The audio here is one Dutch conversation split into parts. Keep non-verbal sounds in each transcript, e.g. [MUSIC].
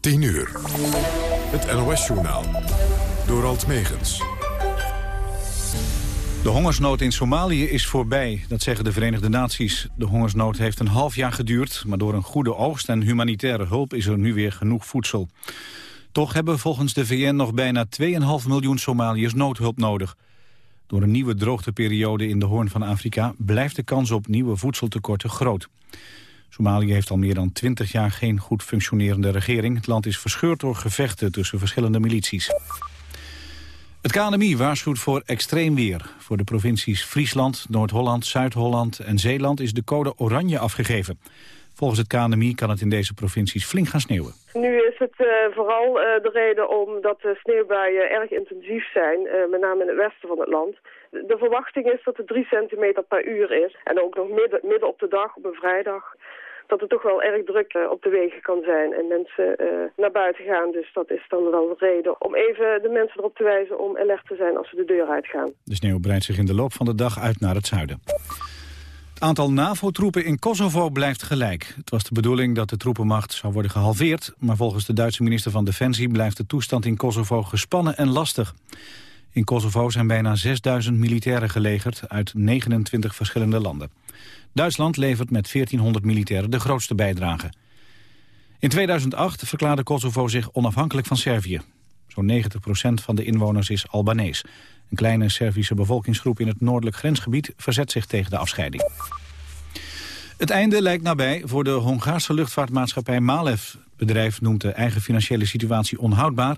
10 uur. Het NOS-journaal. Door Alt Megens. De hongersnood in Somalië is voorbij, dat zeggen de Verenigde Naties. De hongersnood heeft een half jaar geduurd... maar door een goede oogst en humanitaire hulp is er nu weer genoeg voedsel. Toch hebben volgens de VN nog bijna 2,5 miljoen Somaliërs noodhulp nodig. Door een nieuwe droogteperiode in de Hoorn van Afrika... blijft de kans op nieuwe voedseltekorten groot. Somalië heeft al meer dan 20 jaar geen goed functionerende regering. Het land is verscheurd door gevechten tussen verschillende milities. Het KNMI waarschuwt voor extreem weer. Voor de provincies Friesland, Noord-Holland, Zuid-Holland en Zeeland is de code oranje afgegeven. Volgens het KNMI kan het in deze provincies flink gaan sneeuwen. Nu is het uh, vooral uh, de reden omdat de sneeuwbuien erg intensief zijn, uh, met name in het westen van het land. De verwachting is dat het 3 centimeter per uur is. En ook nog midden op de dag, op een vrijdag dat het toch wel erg druk uh, op de wegen kan zijn en mensen uh, naar buiten gaan. Dus dat is dan wel een reden om even de mensen erop te wijzen om alert te zijn als ze de deur uitgaan. De sneeuw breidt zich in de loop van de dag uit naar het zuiden. Het aantal NAVO-troepen in Kosovo blijft gelijk. Het was de bedoeling dat de troepenmacht zou worden gehalveerd... maar volgens de Duitse minister van Defensie blijft de toestand in Kosovo gespannen en lastig. In Kosovo zijn bijna 6000 militairen gelegerd uit 29 verschillende landen. Duitsland levert met 1400 militairen de grootste bijdrage. In 2008 verklaarde Kosovo zich onafhankelijk van Servië. Zo'n 90% van de inwoners is Albanees. Een kleine Servische bevolkingsgroep in het noordelijk grensgebied verzet zich tegen de afscheiding. Het einde lijkt nabij voor de Hongaarse luchtvaartmaatschappij Malev. Het bedrijf noemt de eigen financiële situatie onhoudbaar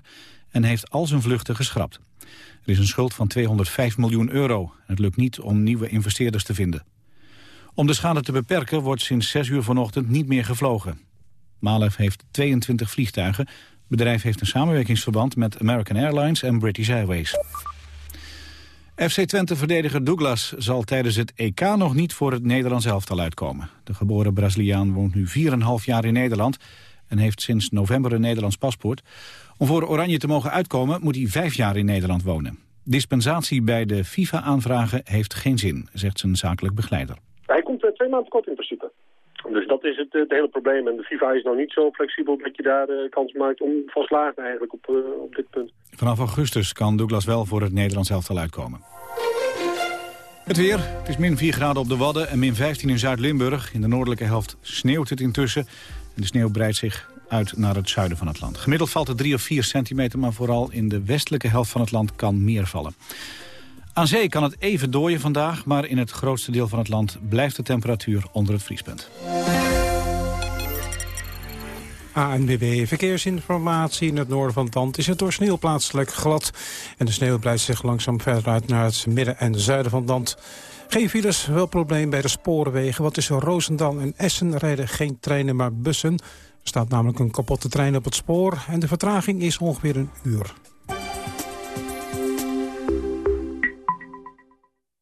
en heeft al zijn vluchten geschrapt. Er is een schuld van 205 miljoen euro. Het lukt niet om nieuwe investeerders te vinden. Om de schade te beperken wordt sinds 6 uur vanochtend niet meer gevlogen. Malev heeft 22 vliegtuigen. Het bedrijf heeft een samenwerkingsverband met American Airlines en British Airways. FC Twente-verdediger Douglas zal tijdens het EK nog niet voor het Nederlands elftal uitkomen. De geboren Braziliaan woont nu 4,5 jaar in Nederland en heeft sinds november een Nederlands paspoort. Om voor Oranje te mogen uitkomen moet hij vijf jaar in Nederland wonen. Dispensatie bij de FIFA aanvragen heeft geen zin, zegt zijn zakelijk begeleider. Uh, twee maanden kort in principe. Dus dat is het, het, hele probleem. En de FIFA is nog niet zo flexibel dat je daar uh, kans maakt om van slagen eigenlijk op, op dit punt. Vanaf augustus kan Douglas wel voor het Nederlands elftal uitkomen. Het weer. Het is min 4 graden op de Wadden en min 15 in Zuid-Limburg. In de noordelijke helft sneeuwt het intussen. En de sneeuw breidt zich uit naar het zuiden van het land. Gemiddeld valt er 3 of 4 centimeter, maar vooral in de westelijke helft van het land kan meer vallen. Aan zee kan het even dooien vandaag, maar in het grootste deel van het land blijft de temperatuur onder het vriespunt. ANWB Verkeersinformatie. In het noorden van het land is het door sneeuw plaatselijk glad. En de sneeuw breidt zich langzaam verder uit naar het midden en zuiden van het land. Geen files, wel probleem bij de sporenwegen. Wat tussen Roosendaal en Essen rijden geen treinen, maar bussen. Er staat namelijk een kapotte trein op het spoor en de vertraging is ongeveer een uur.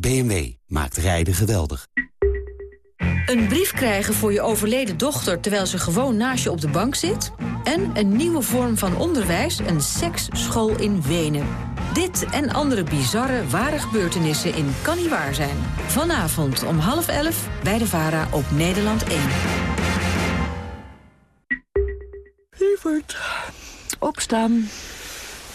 BMW maakt rijden geweldig. Een brief krijgen voor je overleden dochter terwijl ze gewoon naast je op de bank zit? En een nieuwe vorm van onderwijs, een seksschool in Wenen. Dit en andere bizarre, ware gebeurtenissen in Kan Niet Waar Zijn. Vanavond om half elf bij de VARA op Nederland 1. Lieverd, opstaan.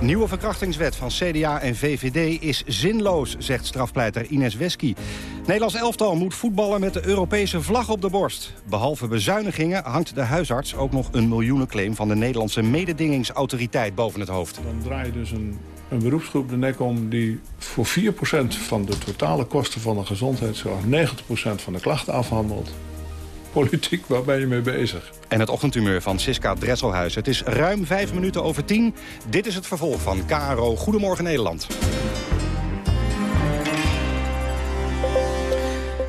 Nieuwe verkrachtingswet van CDA en VVD is zinloos, zegt strafpleiter Ines Wesky. Nederlands elftal moet voetballen met de Europese vlag op de borst. Behalve bezuinigingen hangt de huisarts ook nog een miljoenenclaim... van de Nederlandse mededingingsautoriteit boven het hoofd. Dan draai je dus een, een beroepsgroep de nek om die voor 4% van de totale kosten van de gezondheidszorg... 90% van de klachten afhandelt politiek, waar ben je mee bezig? En het ochtendhumeur van Siska Dresselhuis. Het is ruim vijf minuten over tien. Dit is het vervolg van KRO Goedemorgen Nederland.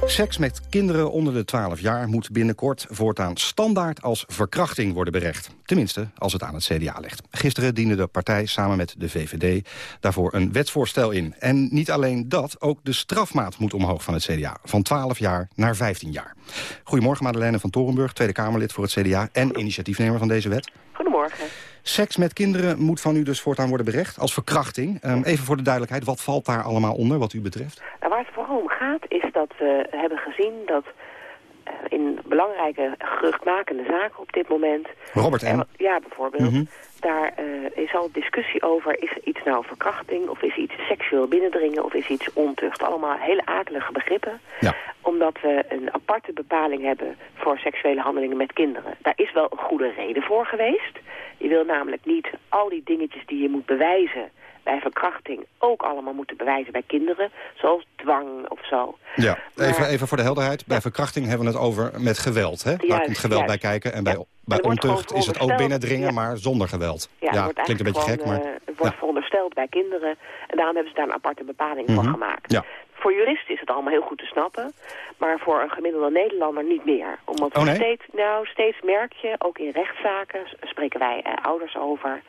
Seks met kinderen onder de 12 jaar moet binnenkort voortaan standaard als verkrachting worden berecht. Tenminste, als het aan het CDA ligt. Gisteren diende de partij samen met de VVD daarvoor een wetsvoorstel in. En niet alleen dat, ook de strafmaat moet omhoog van het CDA. Van 12 jaar naar 15 jaar. Goedemorgen Madeleine van Torenburg, Tweede Kamerlid voor het CDA... en initiatiefnemer van deze wet. Goedemorgen. Seks met kinderen moet van u dus voortaan worden berecht als verkrachting. Um, even voor de duidelijkheid, wat valt daar allemaal onder wat u betreft? Nou, waar het vooral om gaat is dat we hebben gezien dat uh, in belangrijke geruchtmakende zaken op dit moment... Robert M. ja, bijvoorbeeld. Mm -hmm. Daar uh, is al discussie over, is iets nou verkrachting... of is iets seksueel binnendringen of is iets ontucht. Allemaal hele akelige begrippen. Ja. Omdat we een aparte bepaling hebben voor seksuele handelingen met kinderen. Daar is wel een goede reden voor geweest. Je wil namelijk niet al die dingetjes die je moet bewijzen bij verkrachting ook allemaal moeten bewijzen bij kinderen. Zoals dwang of zo. Ja, even, maar, even voor de helderheid. Bij verkrachting hebben we het over met geweld. Hè? Daar komt geweld juist. bij kijken. En bij, ja. bij ontucht is het ook binnendringen, ja. maar zonder geweld. Ja, ja klinkt een beetje gewoon, gek, maar... Het wordt verondersteld bij kinderen. En daarom hebben ze daar een aparte bepaling mm -hmm. voor gemaakt. Voor juristen is het allemaal heel goed te snappen. Maar voor een gemiddelde Nederlander niet meer. Omdat oh, nee? steeds, nou, steeds merk je, ook in rechtszaken, spreken wij uh, ouders over...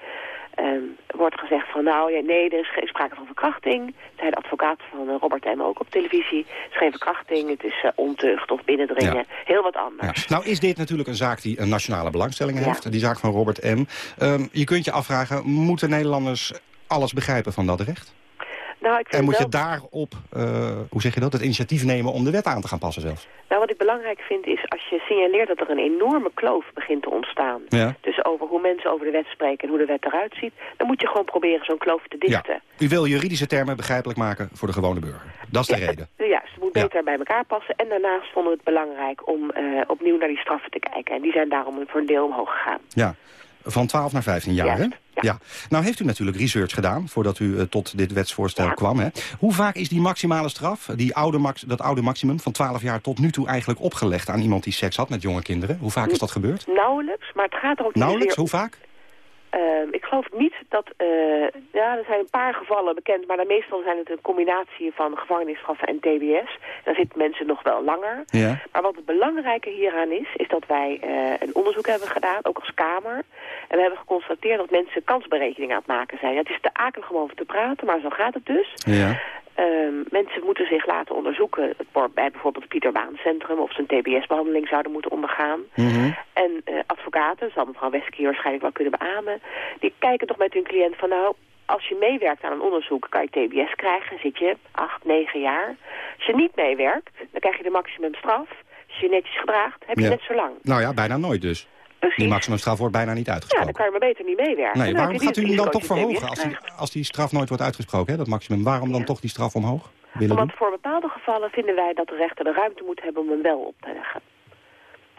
Um, wordt gezegd van nou ja, nee, er is geen sprake van verkrachting. Zei de advocaat van uh, Robert M. ook op televisie. Het is geen verkrachting, het is uh, ontucht of binnendringen. Ja. Heel wat anders. Ja. Nou is dit natuurlijk een zaak die een nationale belangstelling heeft. Die zaak van Robert M. Um, je kunt je afvragen, moeten Nederlanders alles begrijpen van dat recht? Nou, ik en moet wel... je daarop, uh, hoe zeg je dat, het initiatief nemen om de wet aan te gaan passen zelfs? Nou, wat ik belangrijk vind is als je signaleert dat er een enorme kloof begint te ontstaan. Ja. Dus over hoe mensen over de wet spreken en hoe de wet eruit ziet. Dan moet je gewoon proberen zo'n kloof te dichten. Ja. U wil juridische termen begrijpelijk maken voor de gewone burger. Dat is de ja, reden. Juist, het moet beter bij elkaar passen. En daarnaast vonden we het belangrijk om uh, opnieuw naar die straffen te kijken. En die zijn daarom voor een deel omhoog gegaan. Ja. Van 12 naar 15 jaar, hè? Ja. Nou heeft u natuurlijk research gedaan voordat u uh, tot dit wetsvoorstel Ja. kwam. Hè? Hoe vaak is die maximale straf, die oude max, dat oude maximum van 12 jaar tot nu toe eigenlijk opgelegd aan iemand die seks had met jonge kinderen? Hoe vaak is dat gebeurd? Nauwelijks, maar het gaat er ook niet Nauwelijks? Hoe vaak? Ehm, ik geloof niet dat... eh, ja, er zijn een paar gevallen bekend, maar dan meestal zijn het een combinatie van gevangenisstraffen en TBS. Dan zitten mensen nog wel langer. Ja. Maar wat het belangrijke hieraan is, is dat wij eh, een onderzoek hebben gedaan, ook als Kamer. En we hebben geconstateerd dat mensen kansberekeningen aan het maken zijn. Het is te akelig om over te praten, maar zo gaat het dus. Ja. Ehm, mensen moeten zich laten onderzoeken bij bijvoorbeeld het Pieter Baan Centrum of ze een TBS-behandeling zouden moeten ondergaan. Mhm. En eh, advocaten, zal mevrouw Westke hier waarschijnlijk wel kunnen beamen, die kijken toch met hun cliënt van nou, als je meewerkt aan een onderzoek kan je TBS krijgen, zit je acht, negen jaar. Als je niet meewerkt, dan krijg je de maximumstraf. Als je je netjes gedraagt, heb je Ja. net zo lang. Nou ja, bijna nooit dus. Precies. Die maximumstraf wordt bijna niet Ja, uitgesproken. dan kan je maar beter niet meewerken. Nee, waarom gaat u hem dan toch verhogen als die, als die straf nooit wordt uitgesproken, hè, dat maximum? Waarom dan toch die straf omhoog willen doen? Voor bepaalde gevallen vinden wij dat de rechter de ruimte moet hebben om hem wel op te leggen.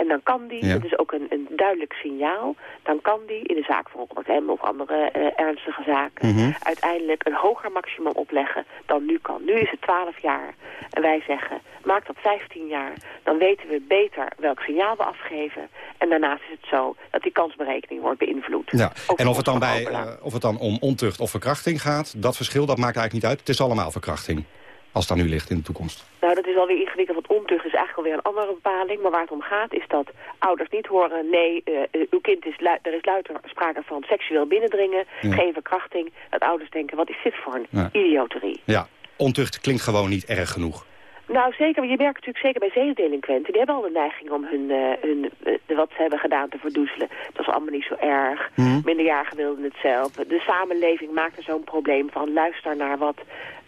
En dan kan die, Ja. dat is ook een, een duidelijk signaal, dan kan die in de zaak van Robert M. of andere eh, ernstige zaken Mhm. uiteindelijk een hoger maximum opleggen dan nu kan. Nu is het 12 jaar en wij zeggen, maak dat 15 jaar, dan weten we beter welk signaal we afgeven. En daarnaast is het zo dat die kansberekening wordt beïnvloed. Ja. En of het, dan bij, eh, of het dan om ontucht of verkrachting gaat, dat verschil dat maakt eigenlijk niet uit. Het is allemaal verkrachting, als het aan u ligt in de toekomst. Nou, dat is alweer ingewikkeld, want ontucht is eigenlijk alweer een andere bepaling. Maar waar het om gaat is dat ouders niet horen... nee, eh, eh, uw kind is er is luider sprake van seksueel binnendringen, Ja. geen verkrachting. Dat ouders denken, wat is dit voor een Ja. idioterie? Ja, ontucht klinkt gewoon niet erg genoeg. Nou, zeker, je merkt natuurlijk zeker bij zedendelinquenten... die hebben al de neiging om hun, eh, hun, wat ze hebben gedaan te verdoezelen. Dat is allemaal niet zo erg. Mhm. Minderjarigen wilden het zelf. De samenleving maakt er zo'n probleem van. Luister naar wat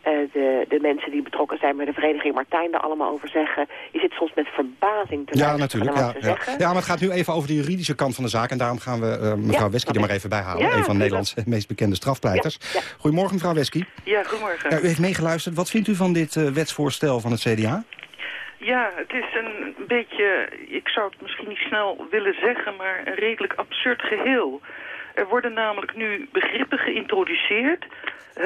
de, de mensen die betrokken zijn bij de vereniging Martijn daar allemaal over zeggen. Je zit soms met verbazing te Ja, natuurlijk. Ja, ja. maar het gaat nu even over de juridische kant van de zaak. En daarom gaan we eh, mevrouw Ja, Wesky er maar even bij halen. Ja, een van. Nederlands [LAUGHS] meest bekende strafpleiters. Ja, ja. Goedemorgen, mevrouw Wesky. Ja, goedemorgen. Ja, u heeft meegeluisterd. Wat vindt u van dit eh, wetsvoorstel van het CDA? Ja, het is een beetje, ik zou het misschien niet snel willen zeggen, maar een redelijk absurd geheel. Er worden namelijk nu begrippen geïntroduceerd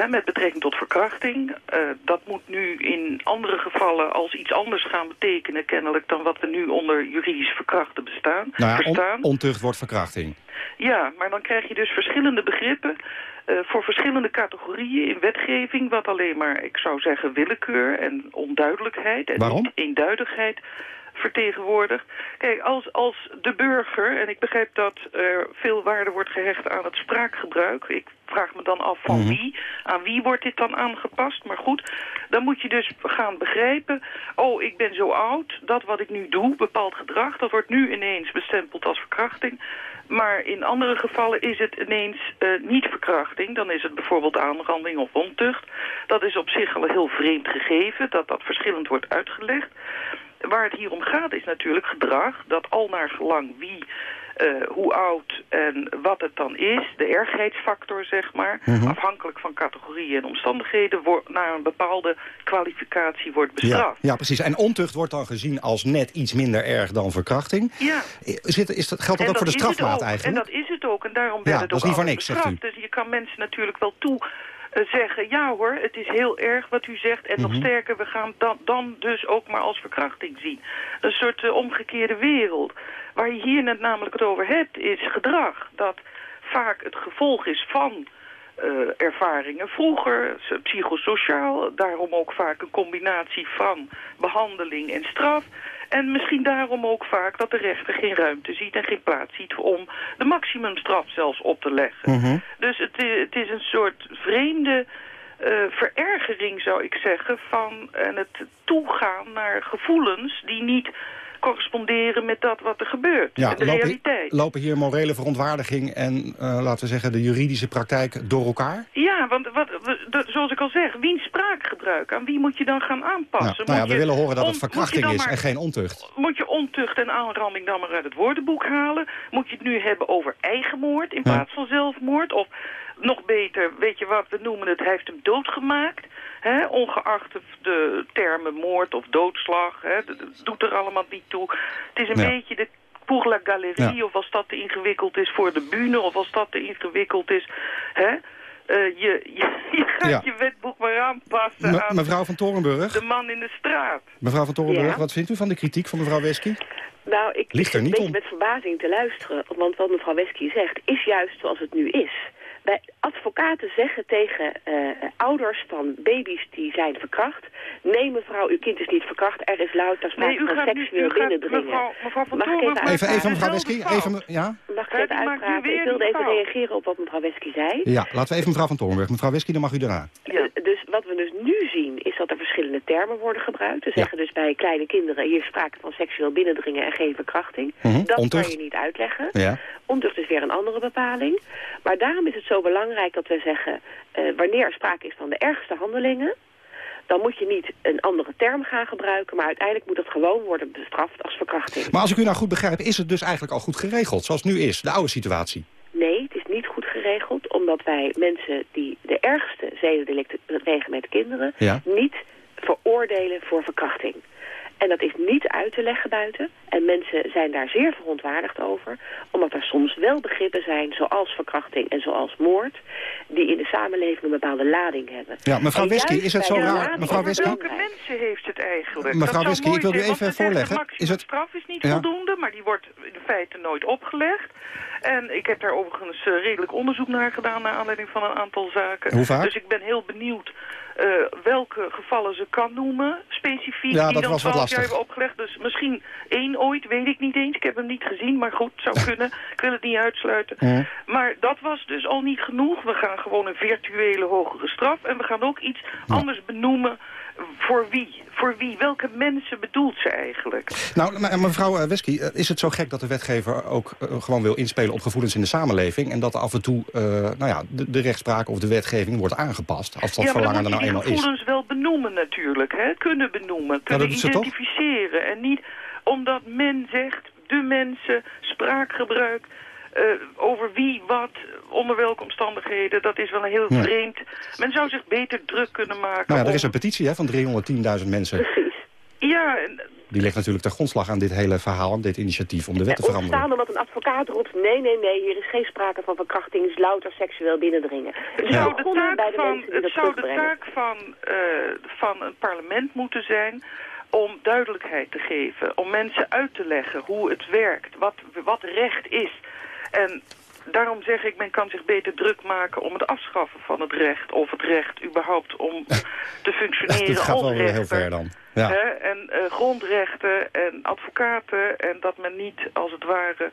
met betrekking tot verkrachting. Eh, dat moet nu in andere gevallen als iets anders gaan betekenen kennelijk dan wat we nu onder juridisch verkrachten bestaan, Nou ja, verstaan. on- ontucht wordt verkrachting. Ja, maar dan krijg je dus verschillende begrippen eh, voor verschillende categorieën in wetgeving, wat alleen maar, ik zou zeggen, willekeur en onduidelijkheid en Waarom? niet eenduidigheid vertegenwoordigt. Kijk, als, als de burger, en ik begrijp dat er veel waarde wordt gehecht aan het spraakgebruik, ik vraag me dan af van Mhm. wie, aan wie wordt dit dan aangepast, maar goed, dan moet je dus gaan begrijpen, oh, ik ben zo oud, dat wat ik nu doe, bepaald gedrag, dat wordt nu ineens bestempeld als verkrachting. Maar in andere gevallen is het ineens eh, niet verkrachting. Dan is het bijvoorbeeld aanranding of ontucht. Dat is op zich al een heel vreemd gegeven, dat dat verschillend wordt uitgelegd. Waar het hier om gaat is natuurlijk gedrag, dat al naar gelang wie, eh, hoe oud en wat het dan is, de ergheidsfactor zeg maar, Mhm. afhankelijk van categorieën en omstandigheden, wordt naar een bepaalde kwalificatie wordt bestraft. ja, precies. En ontucht wordt dan gezien als net iets minder erg dan verkrachting. Ja. Zit, is dat, geldt dat ook voor de strafmaat ook. eigenlijk? En dat is het ook. En daarom Ja, werd het dat is ook niet voor niks, zegt bestraft. Dus je kan mensen natuurlijk wel toe eh, zeggen... ja hoor, het is heel erg wat u zegt. En nog Mhm. sterker, we gaan dan, dan dus ook maar als verkrachting zien. Een soort eh, omgekeerde wereld. Waar je hier net namelijk het over hebt, is gedrag. Dat vaak het gevolg is van... eh, ervaringen vroeger, psychosociaal, daarom ook vaak een combinatie van behandeling en straf. En misschien daarom ook vaak dat de rechter geen ruimte ziet en geen plaats ziet om de maximumstraf zelfs op te leggen. Mhm. Dus het, het is een soort vreemde eh, verergering, zou ik zeggen, van en het toegaan naar gevoelens die niet corresponderen met dat wat er gebeurt. Ja, de lopen, realiteit. lopen hier morele verontwaardiging en, eh, laten we zeggen, de juridische praktijk door elkaar? Ja, want wat, zoals ik al zeg, wiens spraakgebruik, aan wie moet je dan gaan Ja, aanpassen? nou ja, we je willen horen dat het verkrachting is maar- en geen ontucht. Moet je ontucht en aanranding dan maar uit het woordenboek halen? Moet je het nu hebben over eigenmoord in Ja. plaats van zelfmoord? Of nog beter, weet je wat, we noemen het, hij heeft hem doodgemaakt. Hè? Ongeacht de, de termen moord of doodslag, hè? dat doet er allemaal niet toe. Het is een Ja. beetje de pour la galerie, Ja. of als dat te ingewikkeld is voor de bühne, of als dat te ingewikkeld is. Hè? Eh, je, je, [LAUGHS] je gaat Ja. je wetboek maar aanpassen Me- aan mevrouw van Torenburg, de man in de straat. mevrouw van Torenburg, Ja. wat vindt u van de kritiek van mevrouw Wesky? Nou, ik Ligt er zit niet een beetje om. met verbazing te luisteren. Want wat mevrouw Wesky zegt, is juist zoals het nu is. Bij advocaten zeggen tegen eh, ouders van baby's die zijn verkracht... nee mevrouw, uw kind is niet verkracht, er is louter sprake Nee, van seksueel binnendringen. mevrouw- mevrouw van Mag ik even Even, mevrouw Wesky, even, ja? Mag ik even uitpraten? Ik wilde even reageren op wat mevrouw Wesky zei. Ja, laten we even mevrouw van Torenburg. Mevrouw Wesky, dan mag u daarna. Eh, Dus wat we dus nu zien is dat er verschillende termen worden gebruikt. We zeggen dus bij kleine kinderen hier is sprake van seksueel binnendringen en geen verkrachting. Mhm, Dat ontucht. kan je niet uitleggen. Ja. Ontucht is weer een andere bepaling. Maar daarom is het zo belangrijk dat we zeggen... eh, wanneer er sprake is van de ergste handelingen... dan moet je niet een andere term gaan gebruiken... maar uiteindelijk moet het gewoon worden bestraft als verkrachting. Maar als ik u nou goed begrijp, is het dus eigenlijk al goed geregeld, zoals het nu is, de oude situatie? Nee, het is niet goed geregeld... omdat wij mensen die de ergste zedendelicten plegen met kinderen... Ja. niet veroordelen voor verkrachting. En dat is niet uit te leggen buiten. En mensen zijn daar zeer verontwaardigd over. Omdat er soms wel begrippen zijn, zoals verkrachting en zoals moord... die in de samenleving een bepaalde lading hebben. Ja, mevrouw Wesky, juist is het zo raar? Mevrouw Wesky? Welke mensen heeft het eigenlijk? Mevrouw Wesky, mooi ik wil u even voorleggen. De Is het- maximumstraf is niet Ja. voldoende, maar die wordt in feite nooit opgelegd. En ik heb daar overigens eh, redelijk onderzoek naar gedaan... naar aanleiding van een aantal zaken. Hoe vaak? Dus ik ben heel benieuwd eh, welke gevallen ze kan noemen, specifiek, Ja, die dat dan was wat 12 jaar lastig. hebben opgelegd. Dus misschien één ooit, weet ik niet eens. Ik heb hem niet gezien, maar goed, zou kunnen. Ik wil het niet uitsluiten. Maar dat was dus al niet genoeg. We gaan gewoon een virtuele hogere straf. En we gaan ook iets anders benoemen Voor wie? Voor wie? Welke mensen bedoelt ze eigenlijk? Nou, me- mevrouw eh, Wesky, eh, is het zo gek dat de wetgever ook eh, gewoon wil inspelen op gevoelens in de samenleving... en dat af en toe nou ja, de, de rechtspraak of de wetgeving wordt aangepast, als dat ja, verlangen er nou eenmaal is? gevoelens wel benoemen natuurlijk. Hè? Kunnen benoemen, kunnen identificeren. En niet omdat men zegt, de mensen, spraakgebruik... eh, over wie, wat, onder welke omstandigheden, dat is wel een heel Ja. vreemd. Men zou zich beter druk kunnen maken. Nou ja, er om- is een petitie hè, van 310.000 mensen. Ja, en- Die ligt natuurlijk ter grondslag aan dit hele verhaal, aan dit initiatief om de wet te veranderen. Ontstaan omdat een advocaat roept... nee, nee, nee, hier is geen sprake van verkrachting... het is louter seksueel binnendringen. Dus Het zou, de taak, de van, het dat zou de taak van, eh, van een parlement moeten zijn om duidelijkheid te geven. Om mensen uit te leggen hoe het werkt, wat, wat recht is. En daarom zeg ik, men kan zich beter druk maken om het afschaffen van het recht. Of het recht überhaupt om te functioneren Dit gaat wel heel ver dan. Ja. Hè, en eh, grondrechten en advocaten. En dat men niet als het ware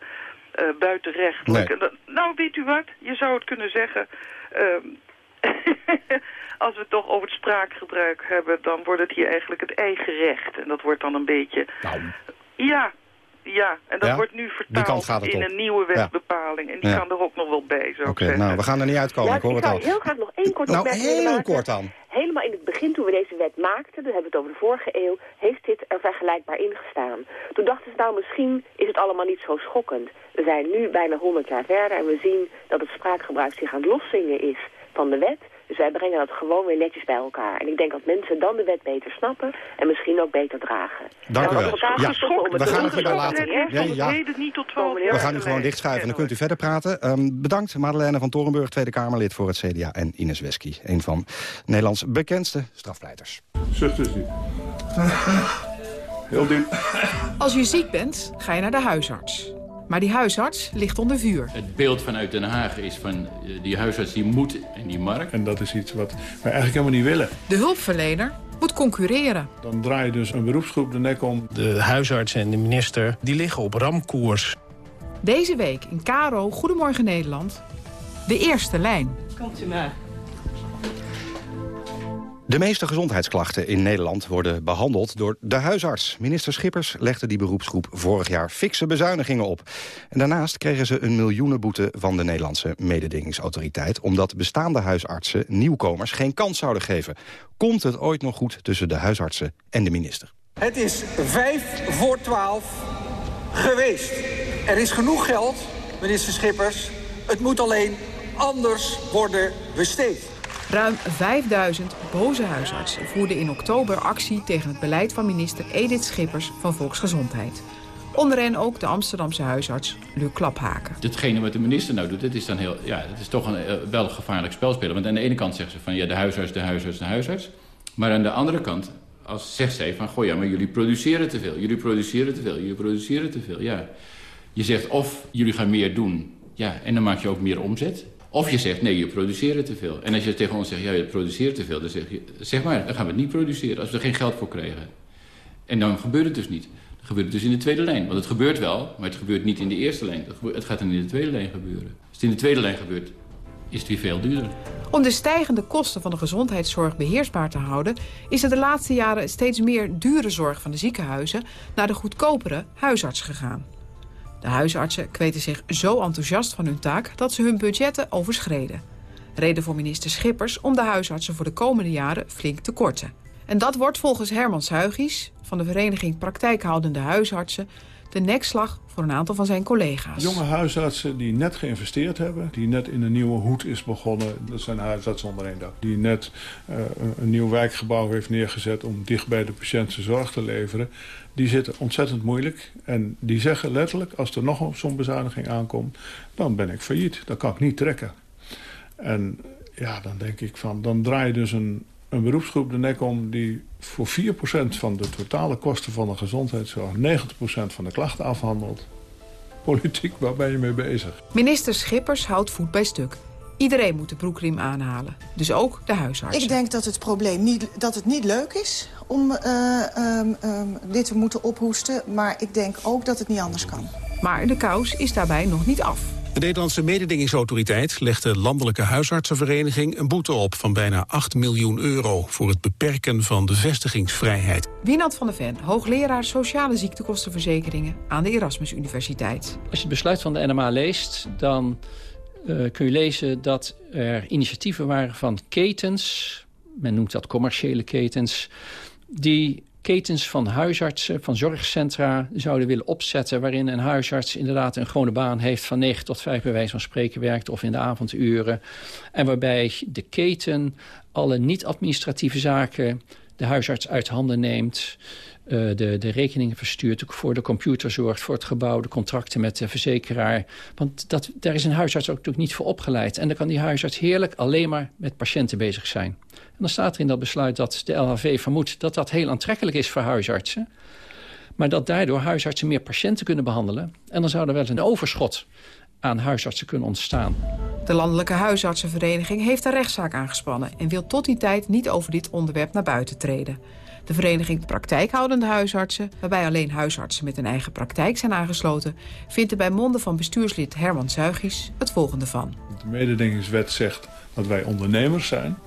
eh buitenrechtelijk... Nee. Dat- Nou, weet u wat? Je zou het kunnen zeggen... ehm, [LAUGHS] als we het toch over het spraakgebruik hebben... dan wordt het hier eigenlijk het eigen recht. En dat wordt dan een beetje... Ja, ja. En dat. Ja? wordt nu vertaald in op. een nieuwe Ja. wetsbepaling. En die Ja. kan er ook nog wel bij, Oké, nou, we gaan er niet uitkomen, Ja, ik hoor ik het zou al. heel graag nog één korte Nou, heel maken. kort dan. Helemaal in het begin, toen we deze wet maakten, dan hebben we het over de vorige eeuw, heeft dit er vergelijkbaar in gestaan. Toen dachten ze, nou misschien is het allemaal niet zo schokkend. We zijn nu bijna 100 jaar verder en we zien dat het spraakgebruik zich aan het loszingen is van de wet. Dus wij brengen dat gewoon weer netjes bij elkaar. En ik denk dat mensen dan de wet beter snappen en misschien ook beter dragen. Dank u wel. Ja, we gaan het hierbij laten. het eerst Ja, ja. niet tot 12 We gaan nu gewoon dichtschuiven, dan kunt u verder praten. Ehm, bedankt Madeleine van Torenburg, Tweede Kamerlid voor het CDA... en Ines Wesky, een van Nederlands bekendste strafpleiters. Zucht dus niet. Heel diep. Als je ziek bent, ga je naar de huisarts. Maar die huisarts ligt onder vuur. Het beeld vanuit Den Haag is van eh, die huisarts die moet en die markt. En dat is iets wat wij eigenlijk helemaal niet willen. De hulpverlener moet concurreren. Dan draai je dus een beroepsgroep de nek om. De huisarts en de minister die liggen op ramkoers. Deze week in Caro Goedemorgen Nederland. De eerste lijn. Komt u maar. De meeste gezondheidsklachten in Nederland worden behandeld door de huisarts. Minister Schippers legde die beroepsgroep vorig jaar fikse bezuinigingen op. En daarnaast kregen ze een miljoenenboete van de Nederlandse mededingingsautoriteit... omdat bestaande huisartsen nieuwkomers geen kans zouden geven. Komt het ooit nog goed tussen de huisartsen en de minister? Het is vijf voor twaalf geweest. Er is genoeg geld, minister Schippers. Het moet alleen anders worden besteed. Ruim 5000 boze huisartsen voerden in oktober actie tegen het beleid van minister Edith Schippers van Volksgezondheid. Onder hen ook de Amsterdamse huisarts Luc Klaphaken. Datgene wat de minister nou doet, dat is dan heel, ja, dat is toch een, eh, wel een gevaarlijk spel spelen. Want aan de ene kant zegt ze van ja, de huisarts, de huisarts, de huisarts. Maar aan de andere kant als zegt zij van goh ja, maar jullie produceren te veel. Jullie produceren te veel, jullie produceren te veel. Ja. Je zegt of jullie gaan meer doen, ja, en dan maak je ook meer omzet. Of je zegt, nee, je produceert te veel. En als je tegen ons zegt, ja, je produceert te veel... dan zeg je, zeg maar, dan gaan we het niet produceren als we er geen geld voor krijgen. En dan gebeurt het dus niet. Dan gebeurt het dus in de tweede lijn. Want het gebeurt wel, maar het gebeurt niet in de eerste lijn. Het gaat dan in de tweede lijn gebeuren. Als het in de tweede lijn gebeurt, is het weer veel duurder. Om de stijgende kosten van de gezondheidszorg beheersbaar te houden... is er de laatste jaren steeds meer dure zorg van de ziekenhuizen... naar de goedkopere huisarts gegaan. De huisartsen kweten zich zo enthousiast van hun taak... dat ze hun budgetten overschreden. Reden voor minister Schippers om de huisartsen voor de komende jaren flink te korten. En dat wordt volgens Herman Suigies van de vereniging Praktijkhoudende Huisartsen... de nekslag voor een aantal van zijn collega's. Jonge huisartsen die net geïnvesteerd hebben, die net in een nieuwe hoed is begonnen. Dat zijn huisartsen onder één dak. Die net eh, een- nieuw wijkgebouw heeft neergezet om dicht bij de patiënt zijn zorg te leveren. Die zitten ontzettend moeilijk. En die zeggen letterlijk, als er nog zo'n bezuiniging aankomt, dan ben ik failliet. Dan kan ik niet trekken. En ja, dan denk ik van, dan draai je dus een, een beroepsgroep de nek om die voor 4% van de totale kosten van de gezondheidszorg 90% van de klachten afhandelt. Politiek, waar ben je mee bezig? Minister Schippers houdt voet bij stuk. Iedereen moet de broekriem aanhalen. Dus ook de huisartsen. Ik denk dat het probleem niet, dat het niet leuk is om eh, ehm, ehm, dit te moeten ophoesten. Maar ik denk ook dat het niet anders kan. Maar de kous is daarbij nog niet af. De Nederlandse mededingingsautoriteit legt de Landelijke Huisartsenvereniging een boete op van bijna 8 miljoen euro voor het beperken van de vestigingsvrijheid. Wienand van der Ven, hoogleraar sociale ziektekostenverzekeringen aan de Erasmus Universiteit. Als je het besluit van de NMA leest, dan uh, kun je lezen dat er initiatieven waren van ketens, men noemt dat commerciële ketens, die ketens van huisartsen, van zorgcentra zouden willen opzetten... waarin een huisarts inderdaad een gewone baan heeft... van 9 tot 5 bij wijze van spreken werkt of in de avonduren. En waarbij de keten alle niet-administratieve zaken de huisarts uit handen neemt... Uh, de, de rekeningen verstuurt, voor de computer zorgt, voor het gebouw, de contracten met de verzekeraar. Want dat, daar is een huisarts ook natuurlijk niet voor opgeleid. En dan kan die huisarts heerlijk alleen maar met patiënten bezig zijn. En dan staat er in dat besluit dat de LHV vermoedt dat dat heel aantrekkelijk is voor huisartsen. Maar dat daardoor huisartsen meer patiënten kunnen behandelen. En dan zou er wel een overschot aan huisartsen kunnen ontstaan. De Landelijke Huisartsenvereniging heeft een rechtszaak aangespannen... en wil tot die tijd niet over dit onderwerp naar buiten treden. De vereniging Praktijkhoudende Huisartsen, waarbij alleen huisartsen met een eigen praktijk zijn aangesloten, vindt er bij monden van bestuurslid Herman Zuigies het volgende van. De mededingingswet zegt dat wij ondernemers zijn.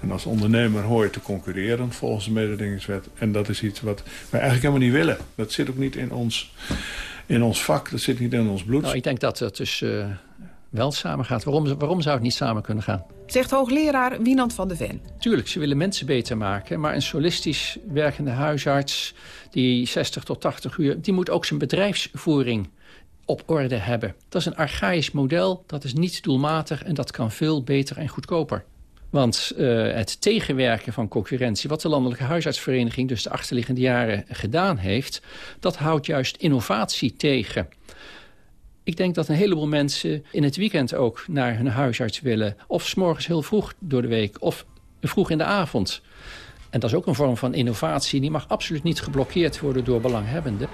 En als ondernemer hoor je te concurreren volgens de mededingingswet. En dat is iets wat wij eigenlijk helemaal niet willen. Dat zit ook niet in ons, in ons vak, dat zit niet in ons bloed. Nou, ik denk dat het dus uh, wel samen gaat. Waarom, waarom zou het niet samen kunnen gaan? Zegt hoogleraar Wienand van de Ven. Tuurlijk, ze willen mensen beter maken. Maar een solistisch werkende huisarts die 60 tot 80 uur... die moet ook zijn bedrijfsvoering op orde hebben. Dat is een archaïsch model, dat is niet doelmatig... en dat kan veel beter en goedkoper. Want uh, het tegenwerken van concurrentie... wat de Landelijke Huisartsvereniging dus de achterliggende jaren gedaan heeft... dat houdt juist innovatie tegen. Ik denk dat een heleboel mensen in het weekend ook naar hun huisarts willen. Of s morgens heel vroeg door de week of vroeg in de avond. En dat is ook een vorm van innovatie. Die mag absoluut niet geblokkeerd worden door belanghebbenden.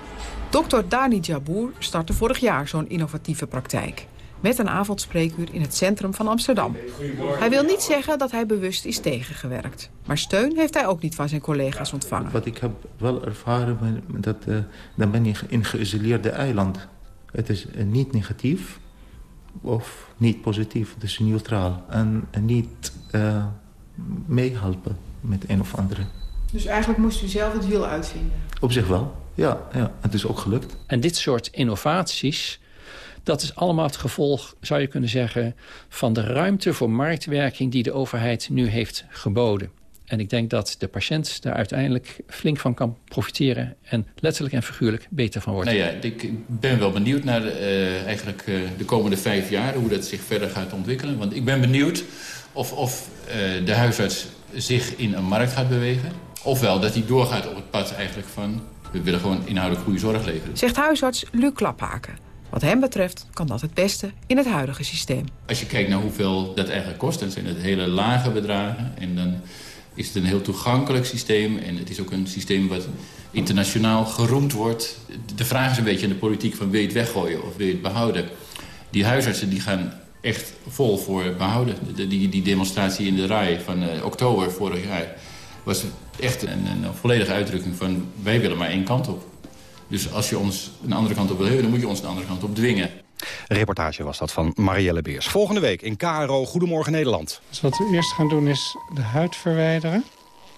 Dr. Dani Jabour startte vorig jaar zo'n innovatieve praktijk met een avondspreekuur in het centrum van Amsterdam. Hij wil niet zeggen dat hij bewust is tegengewerkt. Maar steun heeft hij ook niet van zijn collega's ontvangen. Wat ik heb wel ervaren, dat, uh, dan ben je in geïsoleerde eiland. Het is uh, niet negatief of niet positief, het is neutraal. En uh, niet meehelpen met een of andere. Dus eigenlijk moest u zelf het wiel uitvinden? Op zich wel, ja. ja. Het is ook gelukt. En dit soort innovaties dat is allemaal het gevolg, zou je kunnen zeggen... van de ruimte voor marktwerking die de overheid nu heeft geboden. En ik denk dat de patiënt daar uiteindelijk flink van kan profiteren... en letterlijk en figuurlijk beter van wordt. Nou ja, ik ben wel benieuwd naar de, uh, eigenlijk, uh, de komende vijf jaar... hoe dat zich verder gaat ontwikkelen. Want ik ben benieuwd of, of uh, de huisarts zich in een markt gaat bewegen... ofwel dat hij doorgaat op het pad eigenlijk van... we willen gewoon inhoudelijk goede zorg leveren. Zegt huisarts Luc Klaphaken. Wat hem betreft kan dat het beste in het huidige systeem. Als je kijkt naar hoeveel dat eigenlijk kost, dan zijn het hele lage bedragen. En dan is het een heel toegankelijk systeem. En het is ook een systeem wat internationaal geroemd wordt. De vraag is een beetje aan de politiek van wil je het weggooien of wil je het behouden. Die huisartsen die gaan echt vol voor behouden. Die, die, demonstratie in de RAI van uh, oktober vorig jaar was echt een, een volledige uitdrukking van wij willen maar één kant op. Dus als je ons een andere kant op wil hebben, dan moet je ons een andere kant op dwingen. Een reportage was dat van Marielle Beers. Volgende week in KRO Goedemorgen Nederland. Dus wat we eerst gaan doen is de huid verwijderen.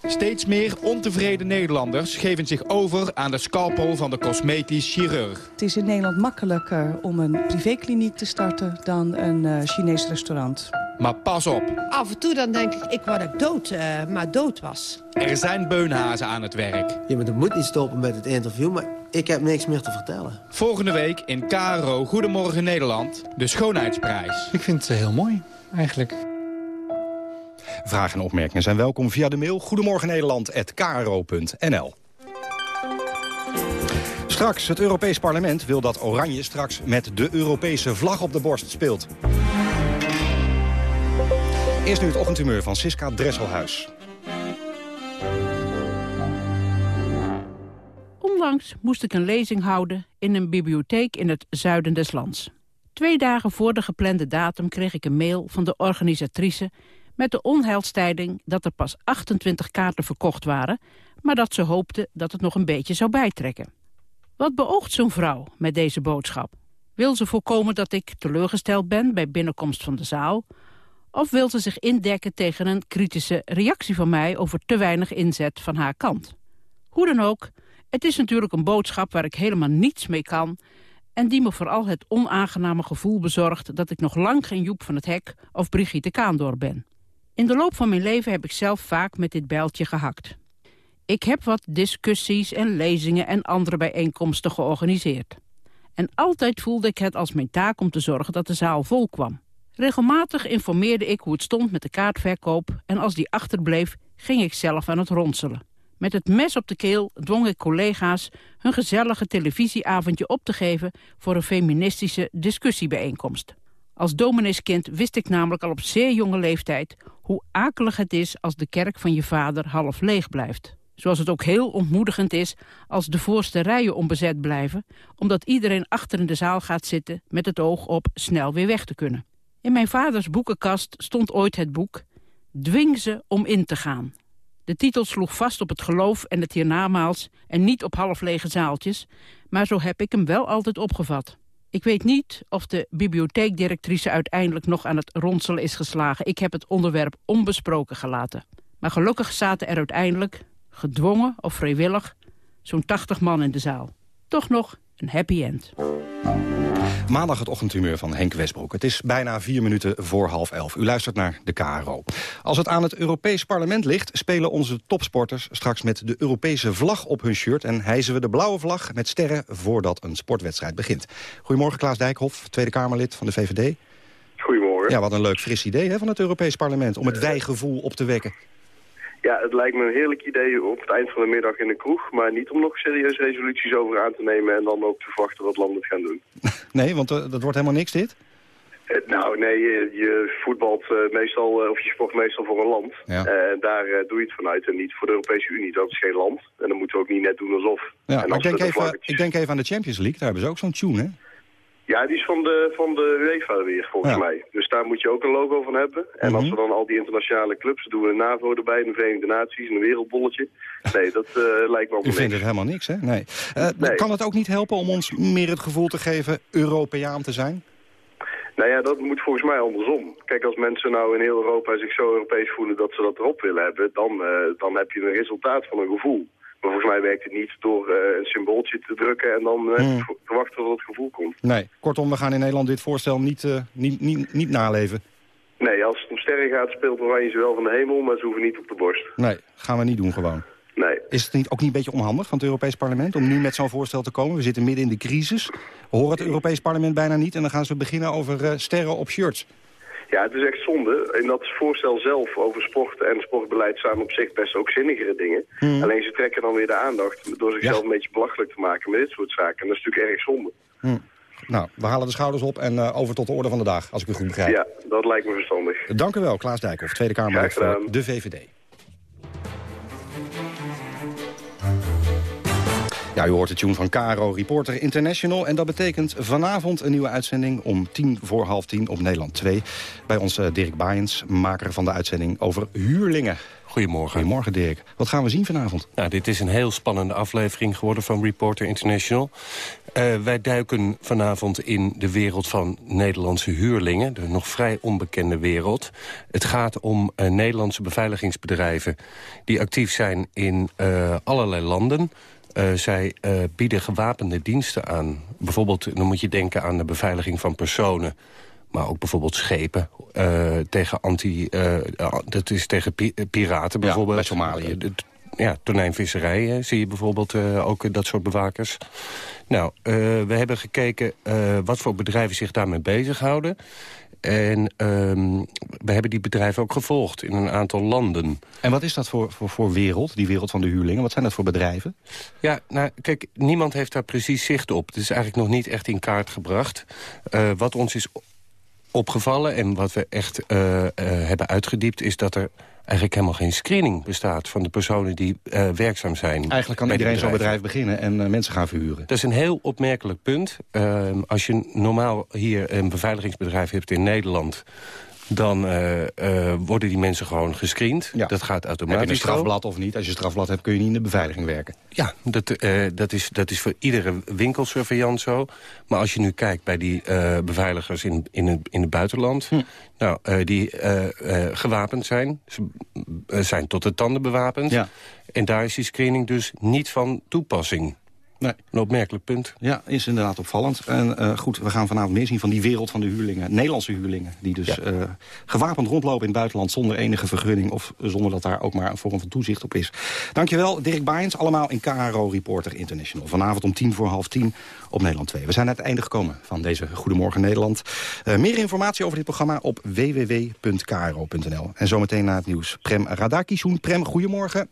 Steeds meer ontevreden Nederlanders geven zich over aan de scalpel van de cosmetisch chirurg. Het is in Nederland makkelijker om een privékliniek te starten dan een uh, Chinees restaurant. Maar pas op. Af en toe dan denk ik, ik word ik dood, uh, maar dood was. Er zijn beunhazen aan het werk. Ja, maar dat moet niet stoppen met het interview, maar ik heb niks meer te vertellen. Volgende week in KRO Goedemorgen Nederland, de schoonheidsprijs. Ik vind het heel mooi, eigenlijk. Vragen en opmerkingen zijn welkom via de mail goedemorgennederland.kro.nl. Straks, het Europees Parlement wil dat Oranje straks met de Europese vlag op de borst speelt. Eerst nu het ochtendhumeur van Siska Dresselhuis. Onlangs moest ik een lezing houden in een bibliotheek in het zuiden des lands. Twee dagen voor de geplande datum kreeg ik een mail van de organisatrice met de onheilstijding dat er pas 28 kaarten verkocht waren... maar dat ze hoopte dat het nog een beetje zou bijtrekken. Wat beoogt zo'n vrouw met deze boodschap? Wil ze voorkomen dat ik teleurgesteld ben bij binnenkomst van de zaal? Of wil ze zich indekken tegen een kritische reactie van mij over te weinig inzet van haar kant? Hoe dan ook, het is natuurlijk een boodschap waar ik helemaal niets mee kan... en die me vooral het onaangename gevoel bezorgt... dat ik nog lang geen Joep van het Hek of Brigitte Kaandor ben. In de loop van mijn leven heb ik zelf vaak met dit bijltje gehakt. Ik heb wat discussies en lezingen en andere bijeenkomsten georganiseerd. En altijd voelde ik het als mijn taak om te zorgen dat de zaal vol kwam. Regelmatig informeerde ik hoe het stond met de kaartverkoop... en als die achterbleef, ging ik zelf aan het ronselen. Met het mes op de keel dwong ik collega's hun gezellige televisieavondje op te geven... voor een feministische discussiebijeenkomst. Als domineeskind wist ik namelijk al op zeer jonge leeftijd... hoe akelig het is als de kerk van je vader half leeg blijft. Zoals het ook heel ontmoedigend is als de voorste rijen onbezet blijven... omdat iedereen achter in de zaal gaat zitten met het oog op snel weer weg te kunnen. In mijn vaders boekenkast stond ooit het boek... Dwing ze om in te gaan. De titel sloeg vast op het geloof en het hiernamaals... en niet op half lege zaaltjes, maar zo heb ik hem wel altijd opgevat. Ik weet niet of de bibliotheekdirectrice uiteindelijk nog aan het ronselen is geslagen. Ik heb het onderwerp onbesproken gelaten. Maar gelukkig zaten er uiteindelijk, gedwongen of vrijwillig... zo'n 80 man in de zaal. Toch nog een happy end. Maandag het ochtendhumeur van Henk Westbroek. Het is bijna vier minuten voor half elf. U luistert naar de KRO. Als het aan het Europees Parlement ligt... spelen onze topsporters straks met de Europese vlag op hun shirt... en hijzen we de blauwe vlag met sterren voordat een sportwedstrijd begint. Goedemorgen Klaas Dijkhoff, Tweede Kamerlid van de VVD. Goedemorgen. Ja, wat een leuk fris idee hè, van het Europees Parlement... om het wijgevoel op te wekken. Ja, het lijkt me een heerlijk idee op het eind van de middag in de kroeg... maar niet om nog serieus resoluties over aan te nemen... en dan ook te verwachten wat landen het gaan doen. [LAUGHS] Nee, want uh, dat wordt helemaal niks dit? Uh, nou, nee, je, je voetbalt uh, meestal, of je sport meestal voor een land. Ja. En daar doe je het vanuit en niet voor de Europese Unie. Dat is geen land. En dan moeten we ook niet net doen alsof. Ja, maar ik denk, even, vlaggetjes... ik denk even aan de Champions League. Daar hebben ze ook zo'n tune, hè? Ja, die is van de, van de UEFA weer, volgens Ja. mij. Dus daar moet je ook een logo van hebben. En als we dan al die internationale clubs doen, we een NAVO erbij, een Verenigde Naties, een wereldbolletje. Nee, dat eh, lijkt me U allemaal vindt het helemaal niks, hè? Nee. Eh, Nee. Kan het ook niet helpen om ons meer het gevoel te geven Europeaan te zijn? Nou ja, dat moet volgens mij andersom. Kijk, als mensen nou in heel Europa zich zo Europees voelen dat ze dat erop willen hebben, dan, eh, dan heb je een resultaat van een gevoel. Maar volgens mij werkt het niet door eh, een symbooltje te drukken en dan Hmm. te verwachten dat het gevoel komt. Nee. Kortom, we gaan in Nederland dit voorstel niet, eh, niet, niet, niet naleven. Nee, als het om sterren gaat, speelt Oranje ze wel van de hemel, maar ze hoeven niet op de borst. Nee, gaan we niet doen gewoon. Nee. Is het niet, ook niet een beetje onhandig van het Europees Parlement om nu met zo'n voorstel te komen? We zitten midden in de crisis. We horen het Europees Parlement bijna niet en dan gaan ze beginnen over sterren op shirts. Ja, het is echt zonde. In dat voorstel zelf over sport en sportbeleid staan op zich best ook zinnigere dingen. Hmm. Alleen ze trekken dan weer de aandacht door zichzelf een beetje belachelijk te maken met dit soort zaken. En dat is natuurlijk erg zonde. Hm. Nou, we halen de schouders op en eh, over tot de orde van de dag, als ik u goed begrijp. Ja, dat lijkt me verstandig. Dank u wel, Klaas Dijkhoff, Tweede voor de VVD. Ja, u hoort de tune van Caro, Reporter International. En dat betekent vanavond een nieuwe uitzending om tien voor half tien op Nederland 2. Bij ons eh, Dirk Baaiens, maker van de uitzending over huurlingen. Goedemorgen. Goedemorgen, Dirk. Wat gaan we zien vanavond? Nou, dit is een heel spannende aflevering geworden van Reporter International. Eh, wij duiken vanavond in de wereld van Nederlandse huurlingen. De nog vrij onbekende wereld. Het gaat om eh, Nederlandse beveiligingsbedrijven... die actief zijn in allerlei landen... Eh, zij eh, bieden gewapende diensten aan. Bijvoorbeeld, dan moet je denken aan de beveiliging van personen. Maar ook bijvoorbeeld schepen eh, tegen anti... dat is tegen pi- piraten bijvoorbeeld. bij Somalië. De- ja, tonijnvisserij zie je bijvoorbeeld ook dat soort bewakers. Nou, we hebben gekeken wat voor bedrijven zich daarmee bezighouden. En ehm, we hebben die bedrijven ook gevolgd in een aantal landen. En wat is dat voor, voor, voor wereld, die wereld van de huurlingen? Wat zijn dat voor bedrijven? Ja, nou, kijk, niemand heeft daar precies zicht op. Het is eigenlijk nog niet echt in kaart gebracht. Eh, wat ons is opgevallen en wat we echt eh, eh, hebben uitgediept... is dat er eigenlijk helemaal geen screening bestaat... van de personen die eh, werkzaam zijn. Eigenlijk kan iedereen zo'n bedrijf beginnen en eh, mensen gaan verhuren. Dat is een heel opmerkelijk punt. Ehm, als je normaal hier een beveiligingsbedrijf hebt in Nederland... dan uh, uh, worden die mensen gewoon gescreend. Ja. Dat gaat automatisch Heb je een strafblad of niet? Als je een strafblad hebt kun je niet in de beveiliging werken. Ja, dat, uh, dat, is, dat is voor iedere winkelsurveillant zo. Maar als je nu kijkt bij die beveiligers in, in, het, in het buitenland... Hm. Nou, die gewapend zijn, ze zijn tot de tanden bewapend. Ja. En daar is die screening dus niet van toepassing. Nee. Een opmerkelijk punt. Ja, is inderdaad opvallend. En uh, goed, we gaan vanavond meer zien van die wereld van de huurlingen. Nederlandse huurlingen. Die dus ja. uh, gewapend rondlopen in het buitenland zonder enige vergunning. Of zonder dat daar ook maar een vorm van toezicht op is. Dankjewel, Dirk Baijens. Allemaal in KRO Reporter International. Vanavond om tien voor half tien op Nederland 2. We zijn aan het einde gekomen van deze Goedemorgen Nederland. Uh, meer informatie over dit programma op www.kro.nl. En zometeen na het nieuws. Prem Radakishun. Prem, goedemorgen.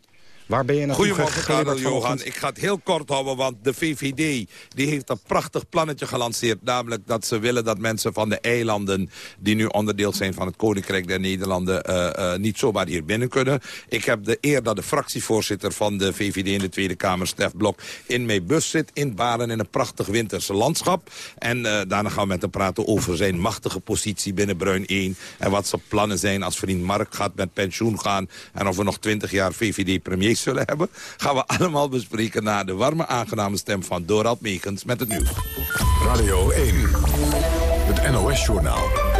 Waar ben je naartoe Goedemorgen, Karel Johan. Ik ga het heel kort houden, want de VVD die heeft een prachtig plannetje gelanceerd. Namelijk dat ze willen dat mensen van de eilanden... die nu onderdeel zijn van het Koninkrijk der Nederlanden... Uh, uh, niet zomaar hier binnen kunnen. Ik heb de eer dat de fractievoorzitter van de VVD in de Tweede Kamer... Stef Blok, in mijn bus zit in Baren in een prachtig winterse landschap. En uh, daarna gaan we met hem praten over zijn machtige positie binnen Bruin 1... en wat zijn plannen zijn als vriend Mark gaat met pensioen gaan... en of we nog twintig jaar VVD-premier zullen hebben... gaan we allemaal bespreken na de warme, aangename stem van Dorald Meekens met het nieuws. Radio 1, het NOS-journaal.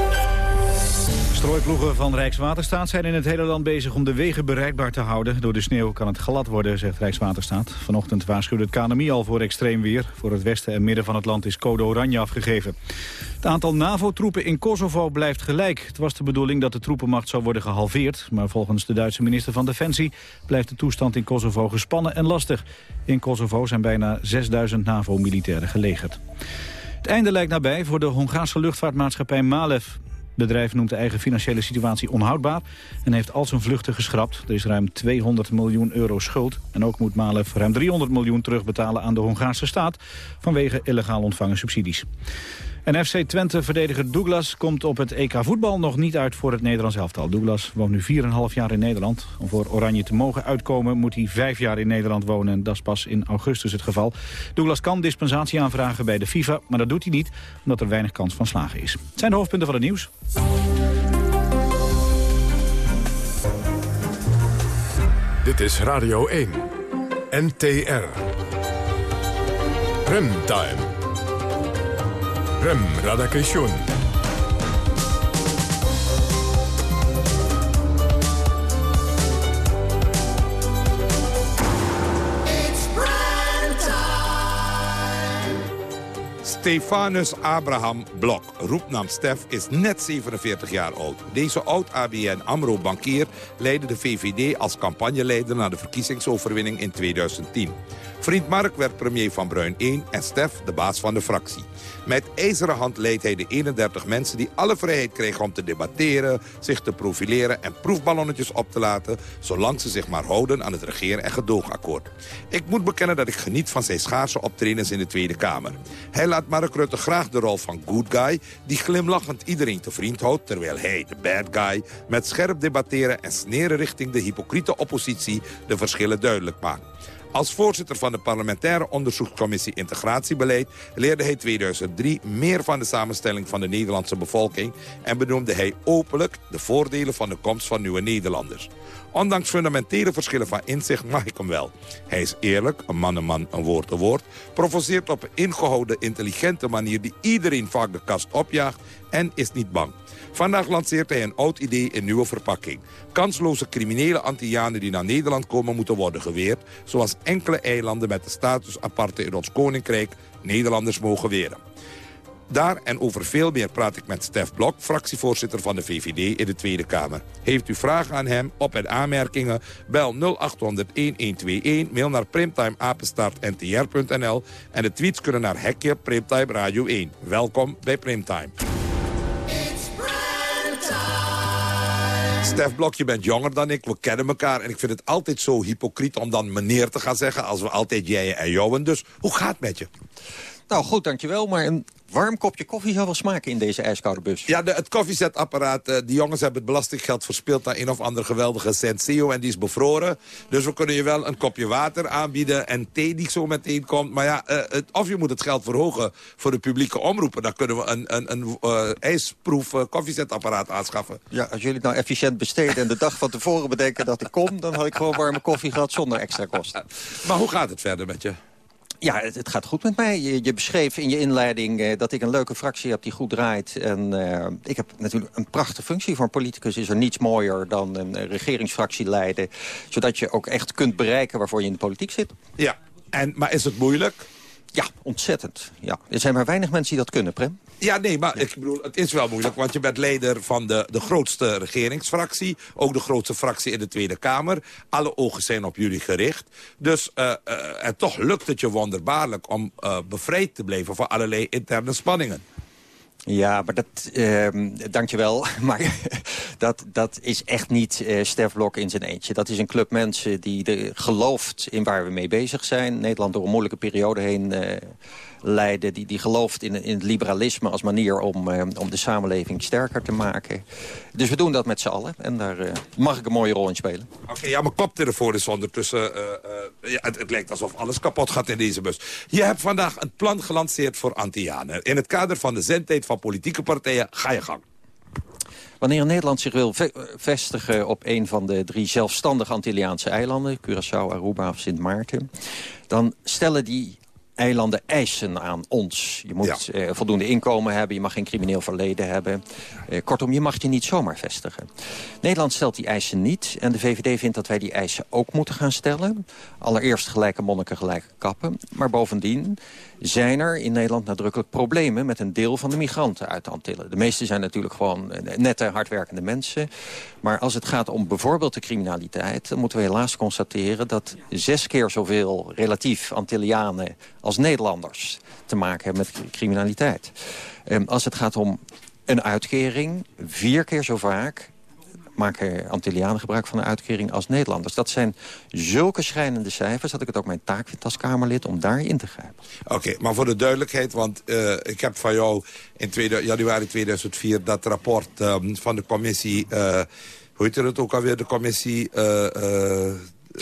Strooiploegen van Rijkswaterstaat zijn in het hele land bezig om de wegen bereikbaar te houden. Door de sneeuw kan het glad worden, zegt Rijkswaterstaat. Vanochtend waarschuwde het KNMI al voor extreem weer. Voor het westen en midden van het land is code oranje afgegeven. Het aantal NAVO-troepen in Kosovo blijft gelijk. Het was de bedoeling dat de troepenmacht zou worden gehalveerd. Maar volgens de Duitse minister van Defensie blijft de toestand in Kosovo gespannen en lastig. In Kosovo zijn bijna 6000 NAVO-militairen gelegerd. Het einde lijkt nabij voor de Hongaarse luchtvaartmaatschappij Malev. Bedrijf noemt de eigen financiële situatie onhoudbaar en heeft al zijn vluchten geschrapt. Er is ruim 200 miljoen euro schuld. En ook moet Malev ruim 300 miljoen terugbetalen aan de Hongaarse staat vanwege illegaal ontvangen subsidies. En FC Twente-verdediger Douglas komt op het EK voetbal nog niet uit voor het Nederlands elftal. Douglas woont nu 4,5 jaar in Nederland. Om voor Oranje te mogen uitkomen moet hij 5 jaar in Nederland wonen. En dat is pas in augustus het geval. Douglas kan dispensatie aanvragen bij de FIFA, maar dat doet hij niet omdat er weinig kans van slagen is. Het zijn de hoofdpunten van het nieuws. Dit is Radio 1. NTR. Remtime. Rem Radakation. Stefanus Abraham Blok, roepnaam Stef, is net 47 jaar oud. Deze oud-ABN AMRO-bankier leidde de VVD als campagneleider... naar de verkiezingsoverwinning in 2010. Vriend Mark werd premier van Bruin 1 en Stef de baas van de fractie. Met ijzeren hand leidt hij de 31 mensen die alle vrijheid kregen om te debatteren, zich te profileren en proefballonnetjes op te laten, zolang ze zich maar houden aan het regeren- en gedoogakkoord. Ik moet bekennen dat ik geniet van zijn schaarse optredens in de Tweede Kamer. Hij laat Mark Rutte graag de rol van good guy, die glimlachend iedereen te vriend houdt, terwijl hij, de bad guy, met scherp debatteren en sneren richting de hypocriete oppositie de verschillen duidelijk maakt. Als voorzitter van de parlementaire onderzoekscommissie Integratiebeleid... leerde hij 2003 meer van de samenstelling van de Nederlandse bevolking... en benoemde hij openlijk de voordelen van de komst van nieuwe Nederlanders. Ondanks fundamentele verschillen van inzicht mag ik hem wel. Hij is eerlijk, een man een man, een woord een woord... provoceert op een ingehouden, intelligente manier... die iedereen vaak de kast opjaagt en is niet bang. Vandaag lanceert hij een oud idee in nieuwe verpakking. Kansloze criminele Antillianen die naar Nederland komen moeten worden geweerd... zoals enkele eilanden met de status aparte in ons koninkrijk Nederlanders mogen weren. Daar en over veel meer praat ik met Stef Blok, fractievoorzitter van de VVD in de Tweede Kamer. Heeft u vragen aan hem, op- en aanmerkingen, bel 0800-1121, mail naar primtimeapenstaartntr.nl en de tweets kunnen naar Hekje Primtime Radio 1. Welkom bij Primtime. Stef Blok, je bent jonger dan ik, we kennen elkaar... en ik vind het altijd zo hypocriet om dan meneer te gaan zeggen... als we altijd jij en jouwen. Dus hoe gaat het met je? Nou goed, dankjewel. Maar een warm kopje koffie zou wel smaken in deze ijskoude bus. Ja, de, het koffiezetapparaat, uh, die jongens hebben het belastinggeld verspeeld... naar een of andere geweldige Senseo en die is bevroren. Dus we kunnen je wel een kopje water aanbieden en thee die zo meteen komt. Maar ja, uh, het, of je moet het geld verhogen voor de publieke omroepen. Dan kunnen we een, een, een uh, ijsproef koffiezetapparaat aanschaffen. Ja, als jullie het nou efficiënt besteden en de dag van tevoren bedenken dat ik kom... dan had ik gewoon warme koffie gehad zonder extra kosten. Maar hoe gaat het verder met je? Ja, het, het, gaat goed met mij. Je, je beschreef in je inleiding uh, dat ik een leuke fractie heb die goed draait. En uh, ik heb natuurlijk een prachtige functie. Voor een politicus is er niets mooier dan een regeringsfractie leiden. Zodat je ook echt kunt bereiken waarvoor je in de politiek zit. Ja, en, maar is het moeilijk? Ja, ontzettend. Ja. Er zijn maar weinig mensen die dat kunnen, Prem. Ja, nee, maar ik bedoel, het is wel moeilijk. Want je bent leider van de, de grootste regeringsfractie. Ook de grootste fractie in de Tweede Kamer. Alle ogen zijn op jullie gericht. Dus, uh, uh, en toch lukt het je wonderbaarlijk om uh, bevrijd te blijven van allerlei interne spanningen. Ja, maar dat, uh, dankjewel. [LAUGHS] Maar dat, dat is echt niet uh, Stef Blok in zijn eentje. Dat is een club mensen die de, gelooft in waar we mee bezig zijn. Nederland door een moeilijke periode heen uh, leiden. Die, die gelooft in, in het liberalisme als manier om, uh, om de samenleving sterker te maken. Dus we doen dat met z'n allen. En daar uh, mag ik een mooie rol in spelen. Oké, okay, ja, mijn koptelefoon is ondertussen... Uh, ja, het, het, lijkt alsof alles kapot gaat in deze bus. Je hebt vandaag een plan gelanceerd voor Antianen. In het kader van de zendtijd van politieke partijen ga je gang. Wanneer Nederland zich wil vestigen op een van de drie zelfstandige Antilliaanse eilanden... Curaçao, Aruba of Sint Maarten... dan stellen die eilanden eisen aan ons. Je moet ja. uh, voldoende inkomen hebben, je mag geen crimineel verleden hebben. Uh, kortom, je mag je niet zomaar vestigen. Nederland stelt die eisen niet en de VVD vindt dat wij die eisen ook moeten gaan stellen. Allereerst gelijke monniken, gelijke kappen. Maar bovendien zijn er in Nederland nadrukkelijk problemen... met een deel van de migranten uit de Antillen. De meeste zijn natuurlijk gewoon nette, hardwerkende mensen. Maar als het gaat om bijvoorbeeld de criminaliteit... dan moeten we helaas constateren dat zes keer zoveel relatief Antillianen... als Nederlanders te maken hebben met criminaliteit. Als het gaat om een uitkering, vier keer zo vaak maken Antillianen gebruik van een uitkering als Nederlanders. Dat zijn zulke schrijnende cijfers dat ik het ook mijn taak vind als Kamerlid om daarin te grijpen. Oké, maar voor de duidelijkheid, want uh, ik heb van jou in januari 2004 dat rapport um, van de commissie... Uh, hoe heet het ook alweer, de commissie... Uh,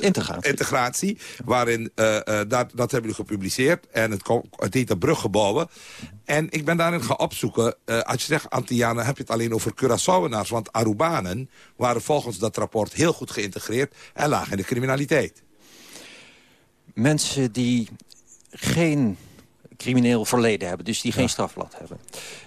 Integratie. Integratie, waarin, uh, uh, dat, dat hebben jullie gepubliceerd. En het, het heet de Bruggebouwen. En ik ben daarin gaan opzoeken, uh, als je zegt Antillianen, heb je het alleen over Curaçaoenaars. Want Arubanen waren volgens dat rapport heel goed geïntegreerd en lagen in de criminaliteit. Mensen die geen crimineel verleden hebben. Dus die geen ja. strafblad hebben.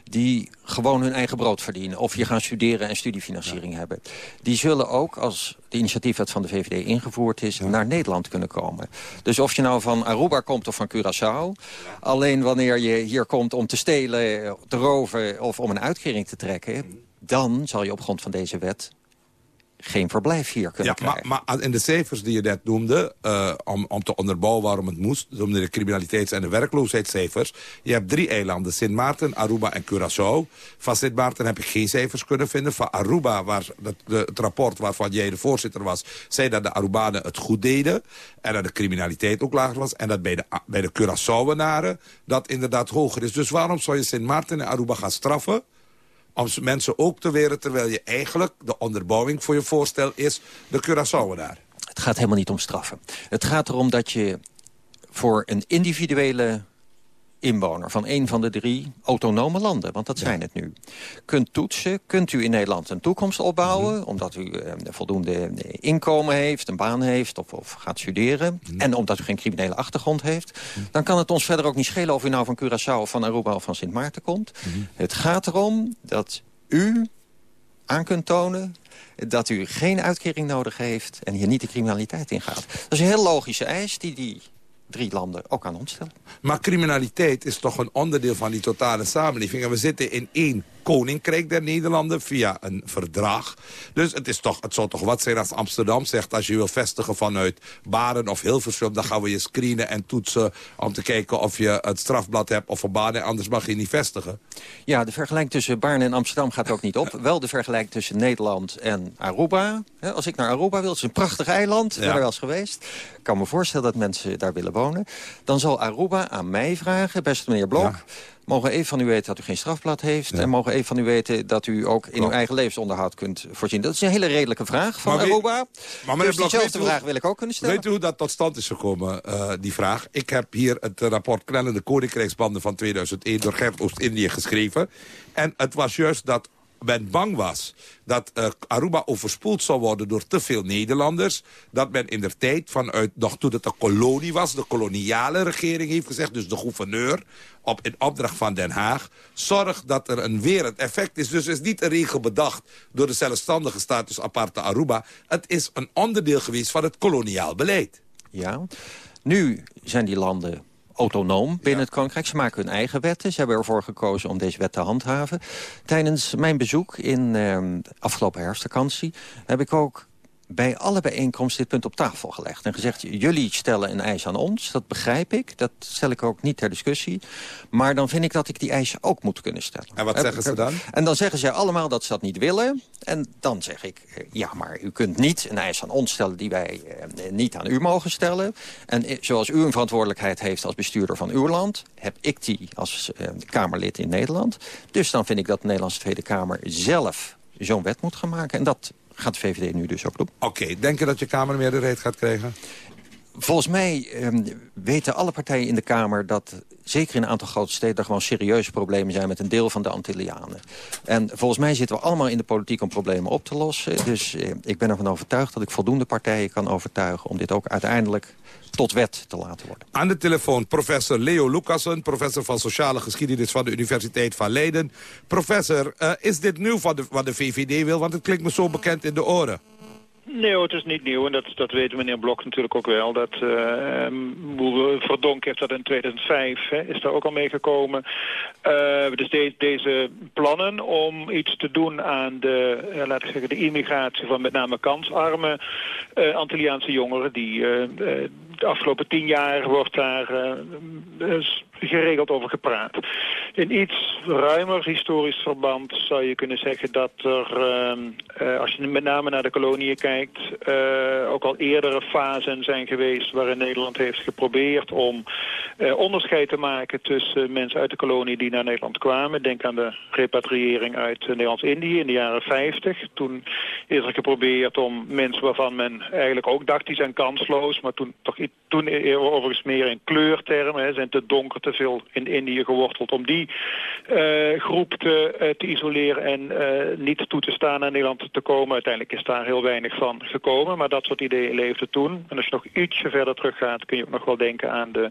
Die gewoon hun eigen brood verdienen. Of je gaan studeren en studiefinanciering ja. hebben. Die zullen ook, als de initiatiefwet van de VVD ingevoerd is... Ja. naar Nederland kunnen komen. Dus of je nou van Aruba komt of van Curaçao... alleen wanneer je hier komt om te stelen, te roven... of om een uitkering te trekken... dan zal je op grond van deze wet geen verblijf hier kunnen ja, krijgen. Maar, maar in de cijfers die je net noemde, uh, om, om te onderbouwen waarom het moest... noemde de criminaliteits- en de werkloosheidscijfers. Je hebt drie eilanden, Sint Maarten, Aruba en Curaçao. Van Sint Maarten heb ik geen cijfers kunnen vinden. Van Aruba, waar het, de, het rapport waarvan jij de voorzitter was... zei dat de Arubanen het goed deden. En dat de criminaliteit ook lager was. En dat bij de, bij de Curaçaoenaren dat inderdaad hoger is. Dus waarom zou je Sint Maarten en Aruba gaan straffen om mensen ook te weren... terwijl je eigenlijk de onderbouwing voor je voorstel is de Curaçaoenaar. Het gaat helemaal niet om straffen. Het gaat erom dat je voor een individuele inwoner van een van de drie autonome landen, want dat zijn het nu, kunt toetsen, kunt u in Nederland een toekomst opbouwen, mm -hmm. omdat u uh, voldoende inkomen heeft, een baan heeft of, of gaat studeren, mm -hmm. en omdat u geen criminele achtergrond heeft, mm -hmm. dan kan het ons verder ook niet schelen of u nou van Curaçao of van Aruba of van Sint Maarten komt. Het gaat erom dat u aan kunt tonen dat u geen uitkering nodig heeft en hier niet de criminaliteit ingaat. Dat is een heel logische eis die die drie landen ook aan ons stellen. Maar criminaliteit is toch een onderdeel van die totale samenleving. En we zitten in één Koninkrijk der Nederlanden via een verdrag. Dus het, is toch, het zou toch wat zijn als Amsterdam zegt... als je wil vestigen vanuit Baren of Hilversum... dan gaan we je screenen en toetsen om te kijken of je het strafblad hebt... of een Baren, anders mag je niet vestigen. Ja, de vergelijking tussen Baarn en Amsterdam gaat ook niet op. [LAUGHS] Wel de vergelijking tussen Nederland en Aruba. Als ik naar Aruba wil, het is een prachtig eiland. Ik ben er wel eens geweest. Ik kan me voorstellen dat mensen daar willen wonen. Dan zal Aruba aan mij vragen, beste meneer Blok... Mogen even van u weten dat u geen strafblad heeft... en mogen even van u weten dat u ook in uw eigen levensonderhoud kunt voorzien. Dat is een hele redelijke vraag van Aruba. Maar dus diezelfde vraag wil ik ook kunnen stellen. Weet u hoe dat tot stand is gekomen, uh, die vraag? Ik heb hier het rapport Knellende Koninkrijksbanden van 2001... door Gert Oost-Indië geschreven. En het was juist dat men bang was dat uh, Aruba overspoeld zou worden door te veel Nederlanders. Dat men in de tijd, vanuit, nog toen het een kolonie was... de koloniale regering heeft gezegd, dus de gouverneur... Op, in opdracht van Den Haag, zorg dat er een het effect is. Dus is niet een regel bedacht door de zelfstandige status aparte Aruba. Het is een onderdeel geweest van het koloniaal beleid. Ja, nu zijn die landen autonoom binnen het Koninkrijk. Ze maken hun eigen wetten. Ze hebben ervoor gekozen om deze wet te handhaven. Tijdens mijn bezoek in uh, afgelopen herfstvakantie... heb ik ook bij alle bijeenkomsten dit punt op tafel gelegd. En gezegd, jullie stellen een eis aan ons, dat begrijp ik. Dat stel ik ook niet ter discussie. Maar dan vind ik dat ik die eisen ook moet kunnen stellen. En wat zeggen ze dan? En dan zeggen ze allemaal dat ze dat niet willen. En dan zeg ik, eh, ja, maar u kunt niet een eis aan ons stellen... die wij eh, niet aan u mogen stellen. En eh, zoals u een verantwoordelijkheid heeft als bestuurder van uw land... heb ik die als eh, Kamerlid in Nederland. Dus dan vind ik dat de Nederlandse Tweede Kamer zelf zo'n wet moet gaan maken. En dat gaat de VVD nu dus ook doen. Oké, denk je dat je Kamermeerderheid gaat krijgen? Volgens mij um, weten alle partijen in de Kamer dat zeker in een aantal grote steden... er gewoon serieuze problemen zijn met een deel van de Antillianen. En volgens mij zitten we allemaal in de politiek om problemen op te lossen. Dus eh, ik ben ervan overtuigd dat ik voldoende partijen kan overtuigen... om dit ook uiteindelijk tot wet te laten worden. Aan de telefoon professor Leo Lucassen, professor van Sociale Geschiedenis van de Universiteit van Leiden. Professor, uh, is dit nieuw wat de, wat de VVD wil? Want het klinkt me zo bekend in de oren. Nee, het is niet nieuw en dat, dat weet meneer Blok natuurlijk ook wel. Dat uh, Verdonk heeft dat in 2005, hè, is daar ook al meegekomen. Uh, dus de, deze plannen om iets te doen aan de, uh, laat ik zeggen, de immigratie van met name kansarme uh, Antilliaanse jongeren die de afgelopen tien jaar wordt daar uh, geregeld over gepraat. In iets ruimer historisch verband zou je kunnen zeggen dat er, uh, als je met name naar de koloniën kijkt, ook al eerdere fasen zijn geweest waarin Nederland heeft geprobeerd om onderscheid te maken tussen mensen uit de kolonie die naar Nederland kwamen. Denk aan de repatriëring uit Nederlands-Indië in de jaren 50. Toen is er geprobeerd om mensen waarvan men eigenlijk ook dacht die zijn kansloos, maar toen toch toen overigens meer in kleurtermen, hè, zijn te donker, te veel in Indië geworteld, om die uh, groep te, uh, te, isoleren en niet toe te staan naar Nederland te komen. Uiteindelijk is daar heel weinig van gekomen, maar dat soort ideeën leefden toen. En als je nog ietsje verder teruggaat, kun je ook nog wel denken aan de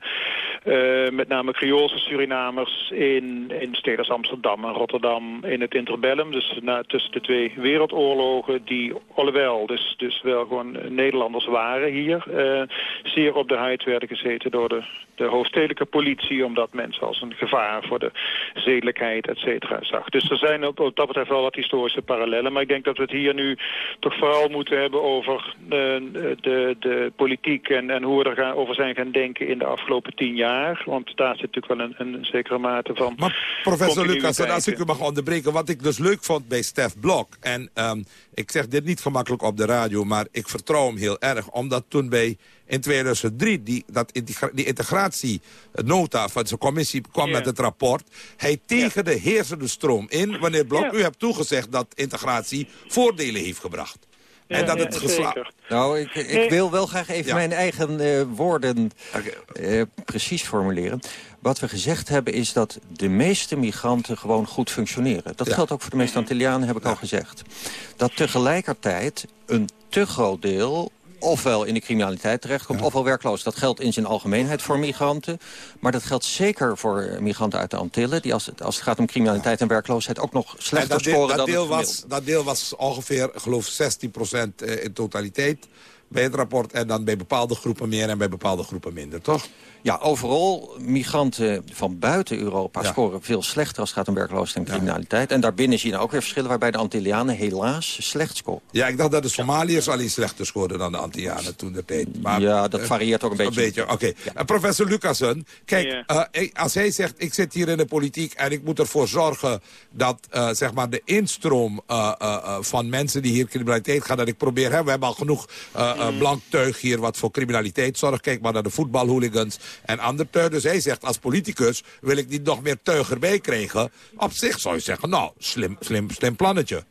met name Creoolse Surinamers in, in steden als Amsterdam en Rotterdam in het interbellum. Dus na, tussen de twee wereldoorlogen die, alhoewel, dus, dus wel gewoon Nederlanders waren hier, op de huid werden gezeten door de, de hoofdstedelijke politie... omdat mensen als een gevaar voor de zedelijkheid, et cetera, zag. Dus er zijn op, op dat betreft wel wat historische parallellen. Maar ik denk dat we het hier nu toch vooral moeten hebben over de, de, de politiek... En, en hoe we er gaan, over zijn gaan denken in de afgelopen tien jaar. Want daar zit natuurlijk wel een, een zekere mate van... Maar professor Lucas, als ik u mag onderbreken... wat ik dus leuk vond bij Stef Blok... en um, ik zeg dit niet gemakkelijk op de radio... maar ik vertrouw hem heel erg, omdat toen bij in 2003 die, dat integra die integratienota van zijn commissie kwam met het rapport. Hij tegen de heersende stroom in, wanneer Blok, u hebt toegezegd dat integratie voordelen heeft gebracht. en dat het geslaagd... Nou, ik, ik wil wel graag even mijn eigen uh, woorden uh, precies formuleren. Wat we gezegd hebben is dat de meeste migranten gewoon goed functioneren. Dat geldt ook voor de meeste Antillianen, heb ik al gezegd. Dat tegelijkertijd een te groot deel ofwel in de criminaliteit terechtkomt, ja. ofwel werkloos. Dat geldt in zijn algemeenheid voor migranten. Maar dat geldt zeker voor migranten uit de Antillen... die als het, als het gaat om criminaliteit en werkloosheid ook nog slechter scoren dat dan deel was, Dat deel was ongeveer, geloof 16% in totaliteit bij het rapport. En dan bij bepaalde groepen meer en bij bepaalde groepen minder, toch? Ja, overal migranten van buiten Europa scoren veel slechter als het gaat om werkloosheid en criminaliteit. En daarbinnen zie je ook weer verschillen waarbij de Antillianen helaas slecht scoren. Ja, ik dacht dat de Somaliërs alleen slechter scoorden dan de Antillianen toen de tijd. Maar, ja, dat eh, varieert ook een beetje. Een beetje, oké. Eh, professor Lucassen, kijk, eh, als hij zegt ik zit hier in de politiek en ik moet ervoor zorgen dat eh, zeg maar de instroom eh, eh, eh, van mensen die hier criminaliteit gaan, dat ik probeer, hè, we hebben al genoeg eh, eh, blank tuig hier wat voor criminaliteit zorgt. Kijk maar naar de voetbalhooligans en ander tuig. Dus hij zegt als politicus wil ik niet nog meer tuig erbij krijgen. Op zich zou je zeggen, nou, slim, slim, slim plannetje.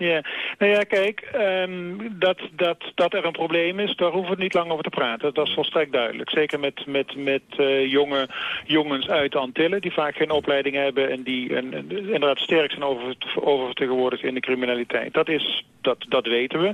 Ja, nou ja, kijk, ehm, dat, dat, dat er een probleem is, daar hoeven we niet lang over te praten. Dat is volstrekt duidelijk. Zeker met, met, met eh, jonge jongens uit de Antillen, die vaak geen opleiding hebben en die inderdaad sterk zijn over, oververtegenwoordigd in de criminaliteit. Dat, is, dat, dat weten we.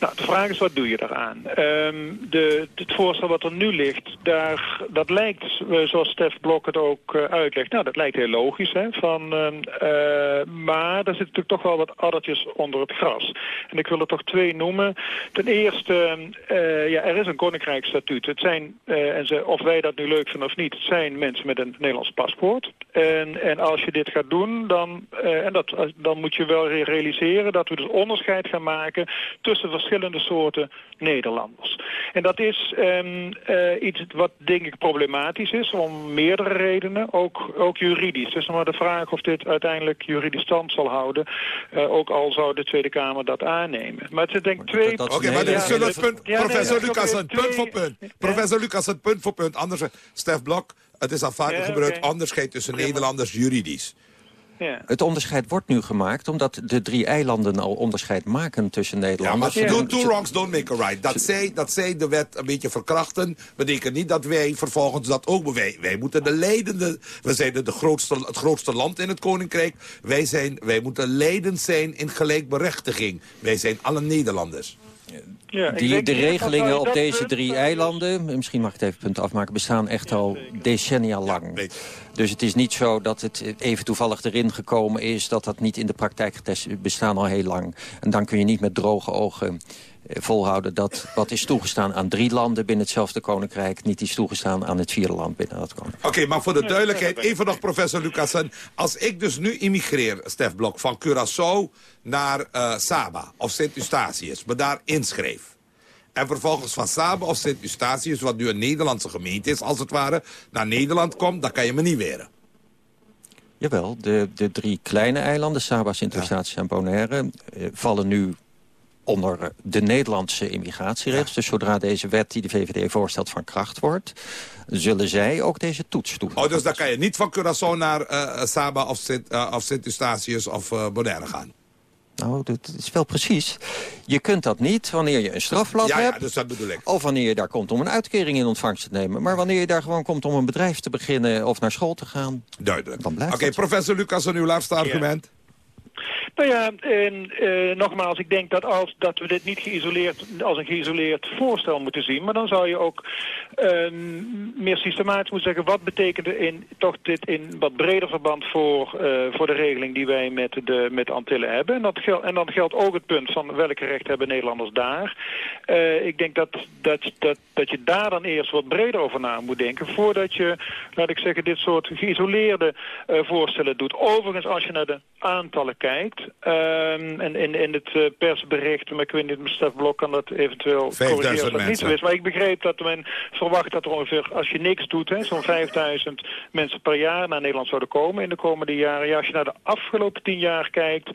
Nou, de vraag is, wat doe je daaraan? Ehm, de, het voorstel wat er nu ligt, daar, dat lijkt, eh, zoals Stef Blok het ook eh, uitlegt, nou, dat lijkt heel logisch, hè, van, ehm, eh, maar er zitten natuurlijk toch wel wat addertjes onder het gras. En ik wil er toch twee noemen. Ten eerste, eh, ja, er is een koninkrijksstatuut. Het zijn, eh, en ze, of wij dat nu leuk vinden of niet, het zijn mensen met een Nederlands paspoort. En, en als je dit gaat doen, dan, eh, en dat, dan moet je wel re- realiseren dat we dus onderscheid gaan maken tussen verschillende soorten Nederlanders. En dat is ehm, eh, iets wat denk ik problematisch is om meerdere redenen, ook, ook juridisch. Dus nog maar de vraag of dit uiteindelijk juridisch stand zal houden, ook al zou de Tweede Kamer dat aannemen. Maar het zijn denk ik twee... Oké, maar het punt, Ja, professor is Lucas, een punt voor punt. Professor Lucas, een punt voor punt. Anders, Stef Blok, het is al vaker Ja, gebeurd, onderscheid tussen Nederlanders juridisch. Ja. Het onderscheid wordt nu gemaakt omdat de drie eilanden al onderscheid maken tussen Ja, maar Nederlanders. do, two wrongs don't make a right. Dat zij, dat zij de wet een beetje verkrachten, betekent niet dat wij vervolgens dat ook... Wij, wij moeten de leidende... We zijn de, de grootste, het grootste land in het Koninkrijk. Wij, zijn, wij moeten leidend zijn in gelijkberechtiging. Wij zijn alle Nederlanders. Ja, Die, de regelingen op deze drie eilanden, misschien mag ik het even punt afmaken, bestaan echt al decennia lang. Dus het is niet zo dat het even toevallig erin gekomen is, dat dat niet in de praktijk getest is. bestaan al heel lang. En dan kun je niet met droge ogen eh, volhouden dat wat is toegestaan aan drie landen binnen hetzelfde koninkrijk, niet is toegestaan aan het vierde land binnen dat koninkrijk. Oké, maar voor de duidelijkheid, even nog professor Lucassen. Als ik dus nu immigreer, Stef Blok, van Curaçao naar eh, Saba of Sint-Eustatius, me daar inschreef. En vervolgens van Saba of Sint-Eustatius, wat nu een Nederlandse gemeente is als het ware, naar Nederland komt, dan kan je me niet weren. Jawel, de, de drie kleine eilanden, Saba, Sint-Eustatius en Bonaire... eh, vallen nu onder de Nederlandse immigratieregels. Dus zodra deze wet die de VVD voorstelt van kracht wordt... zullen zij ook deze toets doen. Oh, dus dan kan je niet van Curaçao naar eh, Saba of Sint- eh, of Sint-Eustatius of eh, Bonaire gaan. Nou, dat is wel precies. Je kunt dat niet wanneer je een strafblad Ja, ja, hebt... dus dat bedoel ik. of wanneer je daar komt om een uitkering in ontvangst te nemen. Maar wanneer je daar gewoon komt om een bedrijf te beginnen... of naar school te gaan, Duidelijk. dan blijft Oké, professor Lucas, uw laatste argument. Nou ja, en, eh, nogmaals, ik denk dat, als, dat we dit niet geïsoleerd, als een geïsoleerd voorstel moeten zien. Maar dan zou je ook ehm, meer systematisch moeten zeggen... wat betekent er in, toch dit in wat breder verband voor, eh, voor de regeling die wij met de, met Antillen hebben. En, dat gel- en dan geldt ook het punt van welke recht hebben Nederlanders daar. Eh, ik denk dat, dat, dat, dat je daar dan eerst wat breder over na moet denken... voordat je, laat ik zeggen, dit soort geïsoleerde eh, voorstellen doet. Overigens, als je naar de aantallen kijkt... ehm, en in, in het persbericht, maar ik weet niet, Stef Blok kan dat eventueel 5000 corrigeren als dat niet mensen. zo is. Maar ik begreep dat men verwacht dat er ongeveer, als je niks doet, hè, zo'n 5000 mensen per jaar naar Nederland zouden komen in de komende jaren. Ja, als je naar de afgelopen tien jaar kijkt,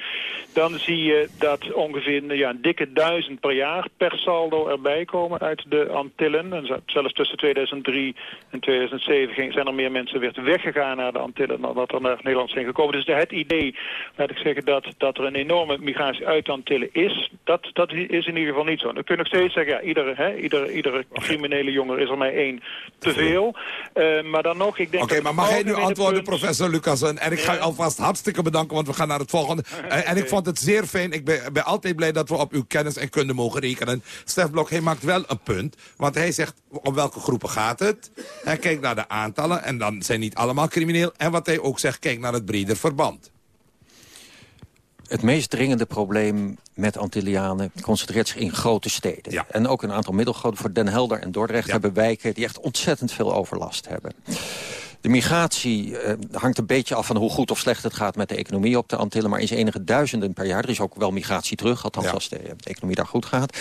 dan zie je dat ongeveer ja, een dikke duizend per jaar per saldo erbij komen uit de Antillen. En zelfs tussen 2003 en 2007 ging- zijn er meer mensen weer weggegaan naar de Antillen dan dat er naar Nederland zijn gekomen. Dus het idee, laat ik zeggen, dat, dat er een enorme migratie uit de Antillen is, dat, dat is in ieder geval niet zo. Dan kun je nog steeds zeggen, ja, iedere, hè, iedere, iedere criminele jongen is er maar één te veel. Eh, maar dan nog, ik denk... Oké, maar mag jij nu antwoorden, punt- professor Lucassen? En ik ga u alvast hartstikke bedanken, want we gaan naar het volgende. [LAUGHS] En, en ik vond het zeer fijn. Ik ben, ben altijd blij dat we op uw kennis en kunde mogen rekenen. Stef Blok, hij maakt wel een punt. Want hij zegt, om welke groepen gaat het? Hij kijkt naar de aantallen en dan zijn niet allemaal crimineel. En wat hij ook zegt, kijk naar het breder verband. Het meest dringende probleem met Antillianen concentreert zich in grote steden. En ook een aantal middelgrote. Voor Den Helder en Dordrecht hebben wijken die echt ontzettend veel overlast hebben. De migratie eh, hangt een beetje af van hoe goed of slecht het gaat met de economie op de Antillen. Maar is enige duizenden per jaar. Er is ook wel migratie terug, althans als de, de, economie daar goed gaat.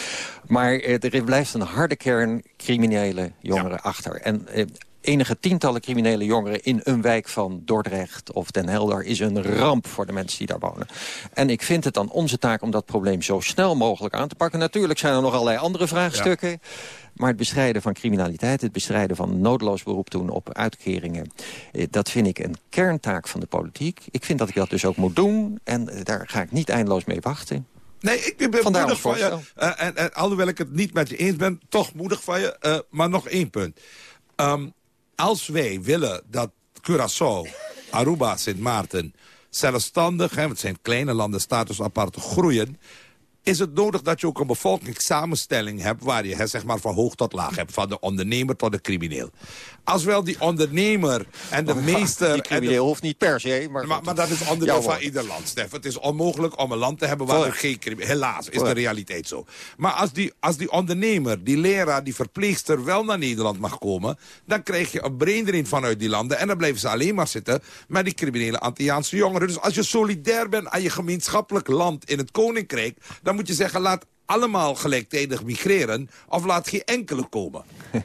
Maar eh, er blijft een harde kern criminele jongeren achter. En eh, enige tientallen criminele jongeren in een wijk van Dordrecht of Den Helder is een ramp voor de mensen die daar wonen. En ik vind het dan onze taak om dat probleem zo snel mogelijk aan te pakken. Natuurlijk zijn er nog allerlei andere vraagstukken. Maar het bestrijden van criminaliteit, het bestrijden van noodloos beroep doen op uitkeringen... Eh, dat vind ik een kerntaak van de politiek. Ik vind dat ik dat dus ook moet doen en eh, daar ga ik niet eindeloos mee wachten. Nee, ik ben Vandaar moedig van je. Uh, en, en, alhoewel ik het niet met je eens ben, toch moedig van je. Uh, maar nog één punt. Um, als wij willen dat Curaçao, Aruba, Sint Maarten... zelfstandig, hè, het zijn kleine landen, status apart, groeien is het nodig dat je ook een bevolkingssamenstelling hebt... waar je zeg maar, van hoog tot laag hebt, van de ondernemer tot de crimineel. Als wel die ondernemer en de meester... Die crimineel hoeft niet per se, maar... Maar, maar dat is onderdeel van ieder land, Stef. Het is onmogelijk om een land te hebben waar er geen crimineel... Helaas, is de realiteit zo. Maar als die, als die ondernemer, die leraar, die verpleegster... wel naar Nederland mag komen... dan krijg je een brain vanuit die landen... en dan blijven ze alleen maar zitten met die criminele Antilliaanse jongeren. Dus als je solidair bent aan je gemeenschappelijk land in het Koninkrijk... dan moet je zeggen, laat allemaal gelijktijdig migreren... of laat geen enkele komen. [LAUGHS]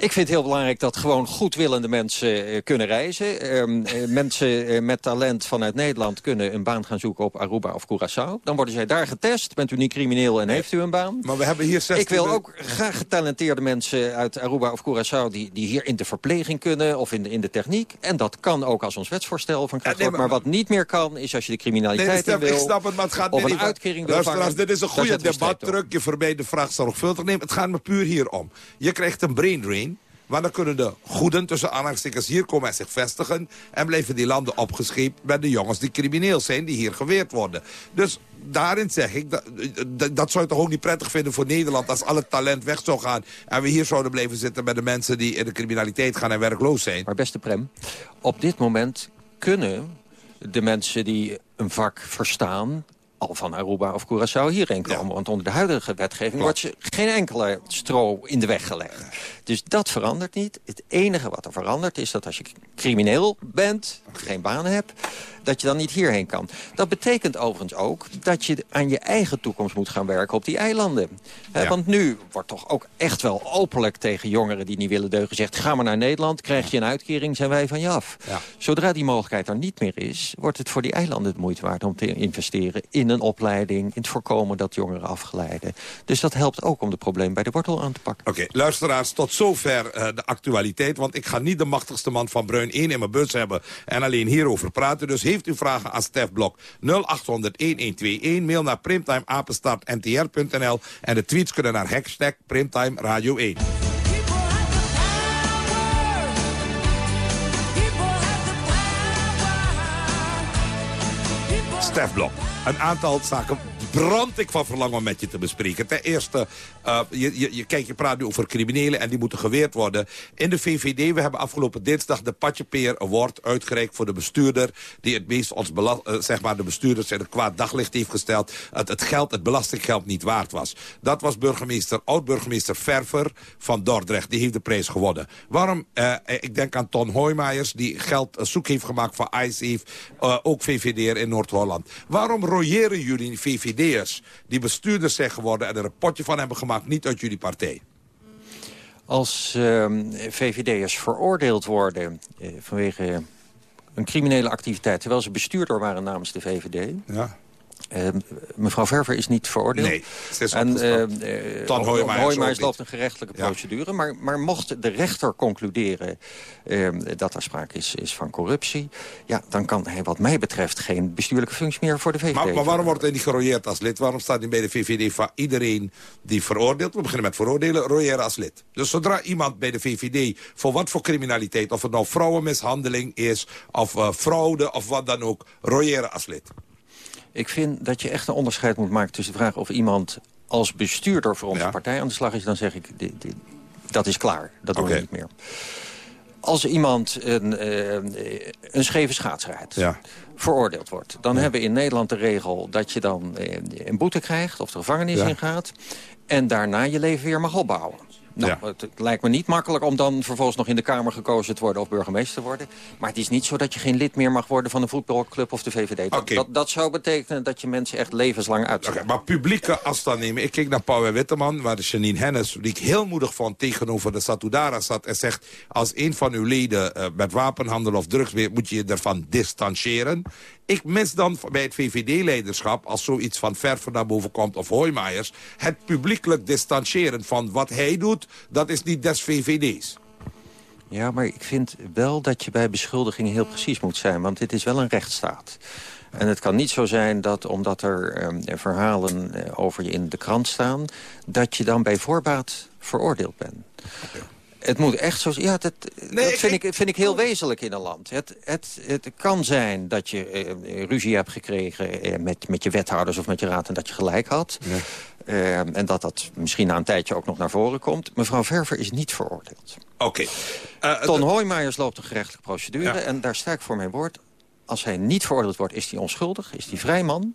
Ik vind het heel belangrijk dat gewoon goedwillende mensen uh, kunnen reizen. Ehm, eh, mensen uh, met talent vanuit Nederland kunnen een baan gaan zoeken op Aruba of Curaçao. Dan worden zij daar getest. Bent u niet crimineel en heeft u een baan? Maar we hebben hier 16... Ik wil ook graag getalenteerde mensen uit Aruba of Curaçao... die, die hier in de verpleging kunnen of in de, in de techniek. En dat kan ook als ons wetsvoorstel van kracht maar, maar, wat niet meer kan, is als je de criminaliteit nee, wil... Ik snap het, maar het gaat of een uitkering wil vangen, dit is een goede debat. je voorbij de vraag zorgvuldig neemt. Het gaat me puur hier om. Je krijgt een brain drain want dan kunnen de goeden tussen aanhalingstekens hier komen en zich vestigen... en blijven die landen opgescheept met de jongens die crimineel zijn... die hier geweerd worden. Dus daarin zeg ik, dat, dat, zou je toch ook niet prettig vinden voor Nederland... als al het talent weg zou gaan en we hier zouden blijven zitten... met de mensen die in de criminaliteit gaan en werkloos zijn. Maar beste Prem, op dit moment kunnen de mensen die een vak verstaan al van Aruba of Curaçao hierheen komen. Want onder de huidige wetgeving wordt je geen enkele stro in de weg gelegd. Dus dat verandert niet. Het enige wat er verandert is dat als je crimineel bent, geen baan hebt dat je dan niet hierheen kan. Dat betekent overigens ook dat je aan je eigen toekomst moet gaan werken op die eilanden. want nu wordt toch ook echt wel openlijk tegen jongeren die niet willen deugen gezegd... ga maar naar Nederland, krijg je een uitkering, zijn wij van je af. Zodra die mogelijkheid er niet meer is, wordt het voor die eilanden het moeite waard... om te investeren in een opleiding, in het voorkomen dat jongeren afgeleiden. Dus dat helpt ook om de probleem bij de wortel aan te pakken. Oké, luisteraars, tot zover uh, de actualiteit. Want ik ga niet de machtigste man van Bruin 1 in mijn bus hebben... en alleen hierover praten. Dus heeft u vragen aan Stef Blok 0800-1121. Mail naar primtimeapenstaartntr.nl. En de tweets kunnen naar hashtag Primtime Radio 1. Stef Blok. Een aantal zaken brand ik van verlangen om met je te bespreken. Ten eerste, uh, je, je, je, je praat nu over criminelen en die moeten geweerd worden. In de VVD, we hebben afgelopen dinsdag de Patjepeer Award uitgereikt voor de bestuurder... die het meest ons uh, zeg maar de bestuurders in het kwaad daglicht heeft gesteld... Het, het geld, het belastinggeld niet waard was. Dat was burgemeester, oud-burgemeester Verver van Dordrecht. Die heeft de prijs gewonnen. Waarom? Uh, ik denk aan Ton Hoijmaijers, die geld zoek heeft gemaakt voor ICE... ook VVD'er in Noord-Holland. Waarom royeren jullie VVD die bestuurders zijn geworden... en er een potje van hebben gemaakt, niet uit jullie partij? Als uh, ehm, VVD'ers veroordeeld worden eh, vanwege een criminele activiteit... terwijl ze bestuurder waren namens de VVD... Ja. Uh, mevrouw Verver is niet veroordeeld. Nee, is En uh, Tan Hoijmaers loopt een gerechtelijke procedure. Maar, maar mocht de rechter concluderen uh, dat er sprake is, is van corruptie... Ja, dan kan hij wat mij betreft geen bestuurlijke functie meer voor de VVD. Maar, maar waarom wordt hij niet gerooieerd als lid? Waarom staat hij bij de VVD van iedereen die veroordeelt... we beginnen met veroordelen, royeren als lid. Dus zodra iemand bij de VVD voor wat voor criminaliteit... of het nou vrouwenmishandeling is, of uh, fraude of wat dan ook... royeren als lid. Ik vind dat je echt een onderscheid moet maken tussen de vraag of iemand als bestuurder voor onze partij aan de slag is. Dan zeg ik, dit, dit, dat is klaar. Dat doen we niet meer. Als iemand een, eh, een scheve schaatsrijd Ja. veroordeeld wordt... dan hebben we in Nederland de regel dat je dan eh, een boete krijgt... of de gevangenis ingaat... en daarna je leven weer mag opbouwen. Nou, Ja. het, lijkt me niet makkelijk om dan vervolgens nog in de Kamer gekozen te worden... of burgemeester te worden. Maar het is niet zo dat je geen lid meer mag worden van een voetbalclub of de VVD. Dat, dat, dat zou betekenen dat je mensen echt levenslang uitzet. Oké, maar publieke afstand nemen. Ik keek naar Pauw en Witteman, waar de Janine Hennis... die ik heel moedig vond tegenover de Satudara zat... en zegt, als een van uw leden eh, met wapenhandel of drugs... weet, moet je je ervan distancieren. Ik mis dan bij het VVD-leiderschap... als zoiets van Verver naar boven komt of Hoijmaijers... het publiekelijk distancieren van wat hij doet... dat is niet des VVD's. Ja, maar ik vind wel dat je bij beschuldigingen heel precies moet zijn. Want dit is wel een rechtsstaat. En het kan niet zo zijn dat omdat er eh, verhalen eh, over je in de krant staan... dat je dan bij voorbaat veroordeeld bent. Het moet echt zo Ja, dat, dat vind, ik, vind ik heel wezenlijk in een land. Het, het, het kan zijn dat je eh, ruzie hebt gekregen eh, met, met je wethouders of met je raad... en dat je gelijk had. Eh, en dat dat misschien na een tijdje ook nog naar voren komt. Mevrouw Verver is niet veroordeeld. Oké. Eh, Ton loopt een gerechtelijke procedure. Ja. En daar sta ik voor mijn woord. Als hij niet veroordeeld wordt, is hij onschuldig. Is hij vrij man.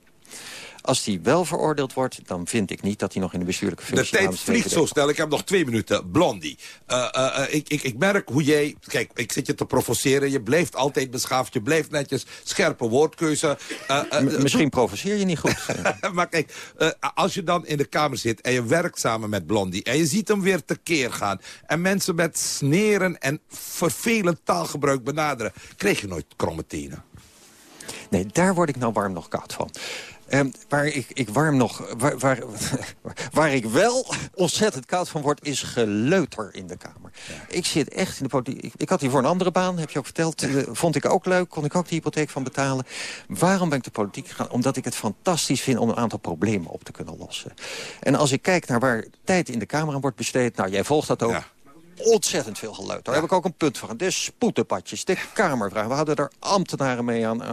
Als hij wel veroordeeld wordt, dan vind ik niet dat hij nog in de bestuurlijke De functie... tijd de vliegt VVD zo snel. Ik heb nog twee minuten. Blondie. Eh, eh, eh, ik, ik, ik merk hoe jij... Kijk, ik zit je te provoceren. Je blijft altijd beschaafd. Je blijft netjes. Scherpe woordkeuze. Misschien provoceer je niet goed. [LAUGHS] maar kijk, als je dan in de Kamer zit en je werkt samen met Blondie... en je ziet hem weer tekeer gaan... en mensen met sneren en vervelend taalgebruik benaderen... krijg je nooit kromme tenen. Nee, daar word ik nou warm nog koud van. Ehm, waar ik, ik warm nog... Waar, waar, [LAUGHS] waar ik wel ontzettend koud van word, is geleuter in de Kamer. Ik zit echt in de politiek... Ik, ik had hier voor een andere baan, heb je ook verteld. eh, vond ik ook leuk, kon ik ook de hypotheek van betalen. Waarom ben ik de politiek gegaan? Omdat ik het fantastisch vind om een aantal problemen op te kunnen lossen. En als ik kijk naar waar tijd in de Kamer aan wordt besteed... Nou, jij volgt dat ook. Ontzettend veel geleuter. Daar heb ik ook een punt van. De spoedenpadjes, de kamervragen. We hadden er ambtenaren mee aan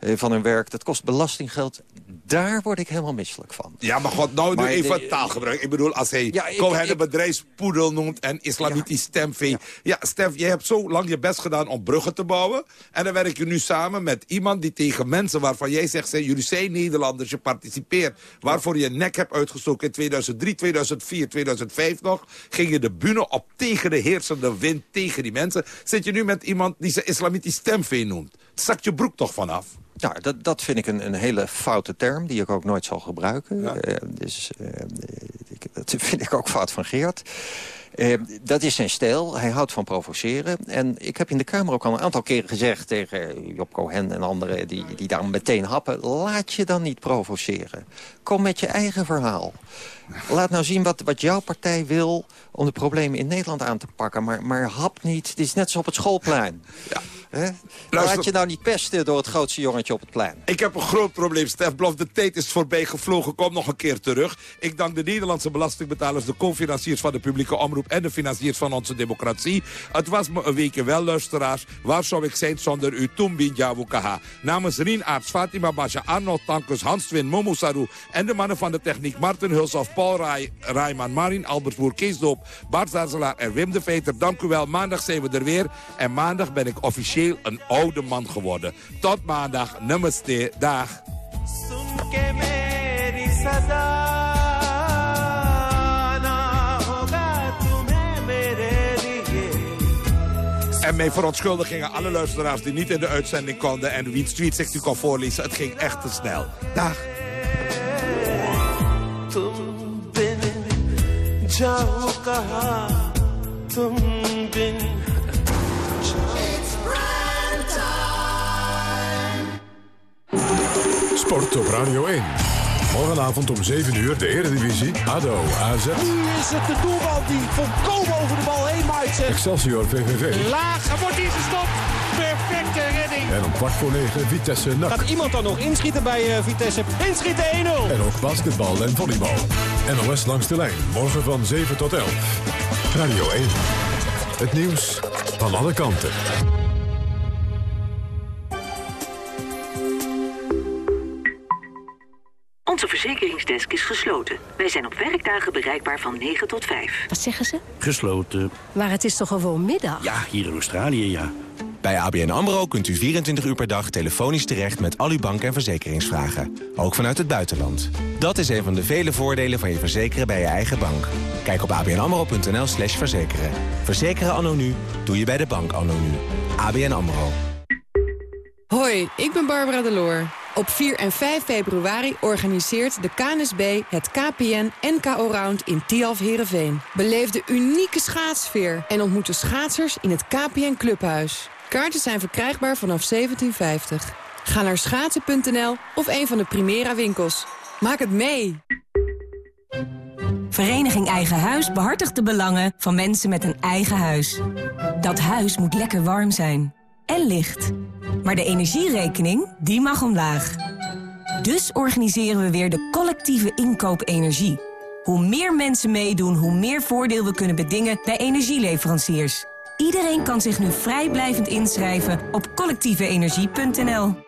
eh, van hun werk. Dat kost belastinggeld. Daar word ik helemaal misselijk van. Ja, maar god, nou Maar even de- taalgebruik. Ik bedoel, als hij Ja, Cohen een bedrijfspoedel noemt en islamitisch stemvee. Ja. Stef, jij hebt zo lang je best gedaan om bruggen te bouwen. En dan werk je nu samen met iemand die tegen mensen waarvan jij zegt... Zijn, jullie zijn Nederlanders, je participeert. Waarvoor je je nek hebt uitgestoken in 2003, 2004, 2005 nog. Ging je de bühne op tegen de heersende wind, tegen die mensen. Zit je nu met iemand die ze islamitisch stemvee noemt. Zakt je broek toch vanaf? Nou, dat, dat vind ik een, een hele foute term, die ik ook nooit zal gebruiken. Eh, dus, eh, ik, dat vind ik ook fout van Geert. Eh, dat is zijn stijl. Hij houdt van provoceren. En ik heb in de Kamer ook al een aantal keren gezegd... tegen Job Cohen en anderen die, die daar meteen happen... laat je dan niet provoceren. Kom met je eigen verhaal. Laat nou zien wat, wat jouw partij wil om de problemen in Nederland aan te pakken. Maar, maar hap niet. Het is net zoals op het schoolplein. Hè? Laat je nou niet pesten door het grootste jongetje op het plein. Ik heb een groot probleem, Stef Blof. De tijd is voorbij gevlogen. Kom nog een keer terug. Ik dank de Nederlandse belastingbetalers, de co-financiers van de publieke omroep... en de financiers van onze democratie. Het was me een weekje wel, luisteraars. Waar zou ik zijn zonder u, Tumbin Jawukaha? Namens Rien Aarts, Fatima Basha, Arnold Tankus, Hans Twin, Momo en de mannen van de techniek Martin Hulshoff, Paul Rai, Rijman, Marin, Albert Boer, Kees Doop... Bart Zarzelaar en Wim de Veter. Dank u wel. Maandag zijn we er weer. En maandag ben ik officieel een oude man geworden. Tot maandag. Namaste. Dag. En mee verontschuldigingen alle luisteraars die niet in de uitzending konden... en wie tweet zich nu kon voorlezen. Het ging echt te snel. Dag. Sport op Radio 1. Morgenavond om 7 uur de Eredivisie. ADO, AZ, Nu is het de doelman die volkomen over de bal heen maait. Zeg. Excelsior, VVV. Laag, wordt hier gestopt. Perfecte redding. En om kwart voor 9 Vitesse NAC. Gaat iemand dan nog inschieten bij uh, Vitesse? Inschieten 1-0. En ook basketbal en volleybal. NOS langs de lijn. Morgen van 7 tot 11. Radio 1. Het nieuws van alle kanten. Onze verzekeringsdesk is gesloten. Wij zijn op werkdagen bereikbaar van 9 tot 5. Wat zeggen ze? Gesloten. Maar het is toch gewoon middag? Ja, hier in Australië, ja. Bij ABN AMRO kunt u 24 uur per dag telefonisch terecht met al uw bank- en verzekeringsvragen. Ook vanuit het buitenland. Dat is een van de vele voordelen van je verzekeren bij je eigen bank. Kijk op abnamro.nl slash verzekeren. Verzekeren anno nu, doe je bij de bank anno nu. ABN AMRO. Hoi, ik ben Barbara Deloor. Op 4 en 5 februari organiseert de KNSB het KPN NKO Round in Tialf Herenveen. Beleef de unieke schaatsfeer en ontmoet de schaatsers in het KPN Clubhuis. Kaarten zijn verkrijgbaar vanaf 1750. Ga naar schaatsen.nl of een van de Primera winkels. Maak het mee! Vereniging Eigen Huis behartigt de belangen van mensen met een eigen huis. Dat huis moet lekker warm zijn. En licht. Maar de energierekening, die mag omlaag. Dus organiseren we weer de collectieve inkoop energie. Hoe meer mensen meedoen, hoe meer voordeel we kunnen bedingen bij energieleveranciers. Iedereen kan zich nu vrijblijvend inschrijven op collectieveenergie.nl.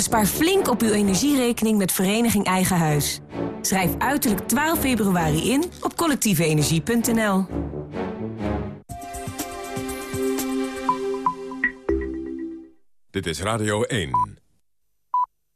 Bespaar flink op uw energierekening met Vereniging Eigen Huis. Schrijf uiterlijk 12 februari in op collectieveenergie.nl. Dit is Radio 1.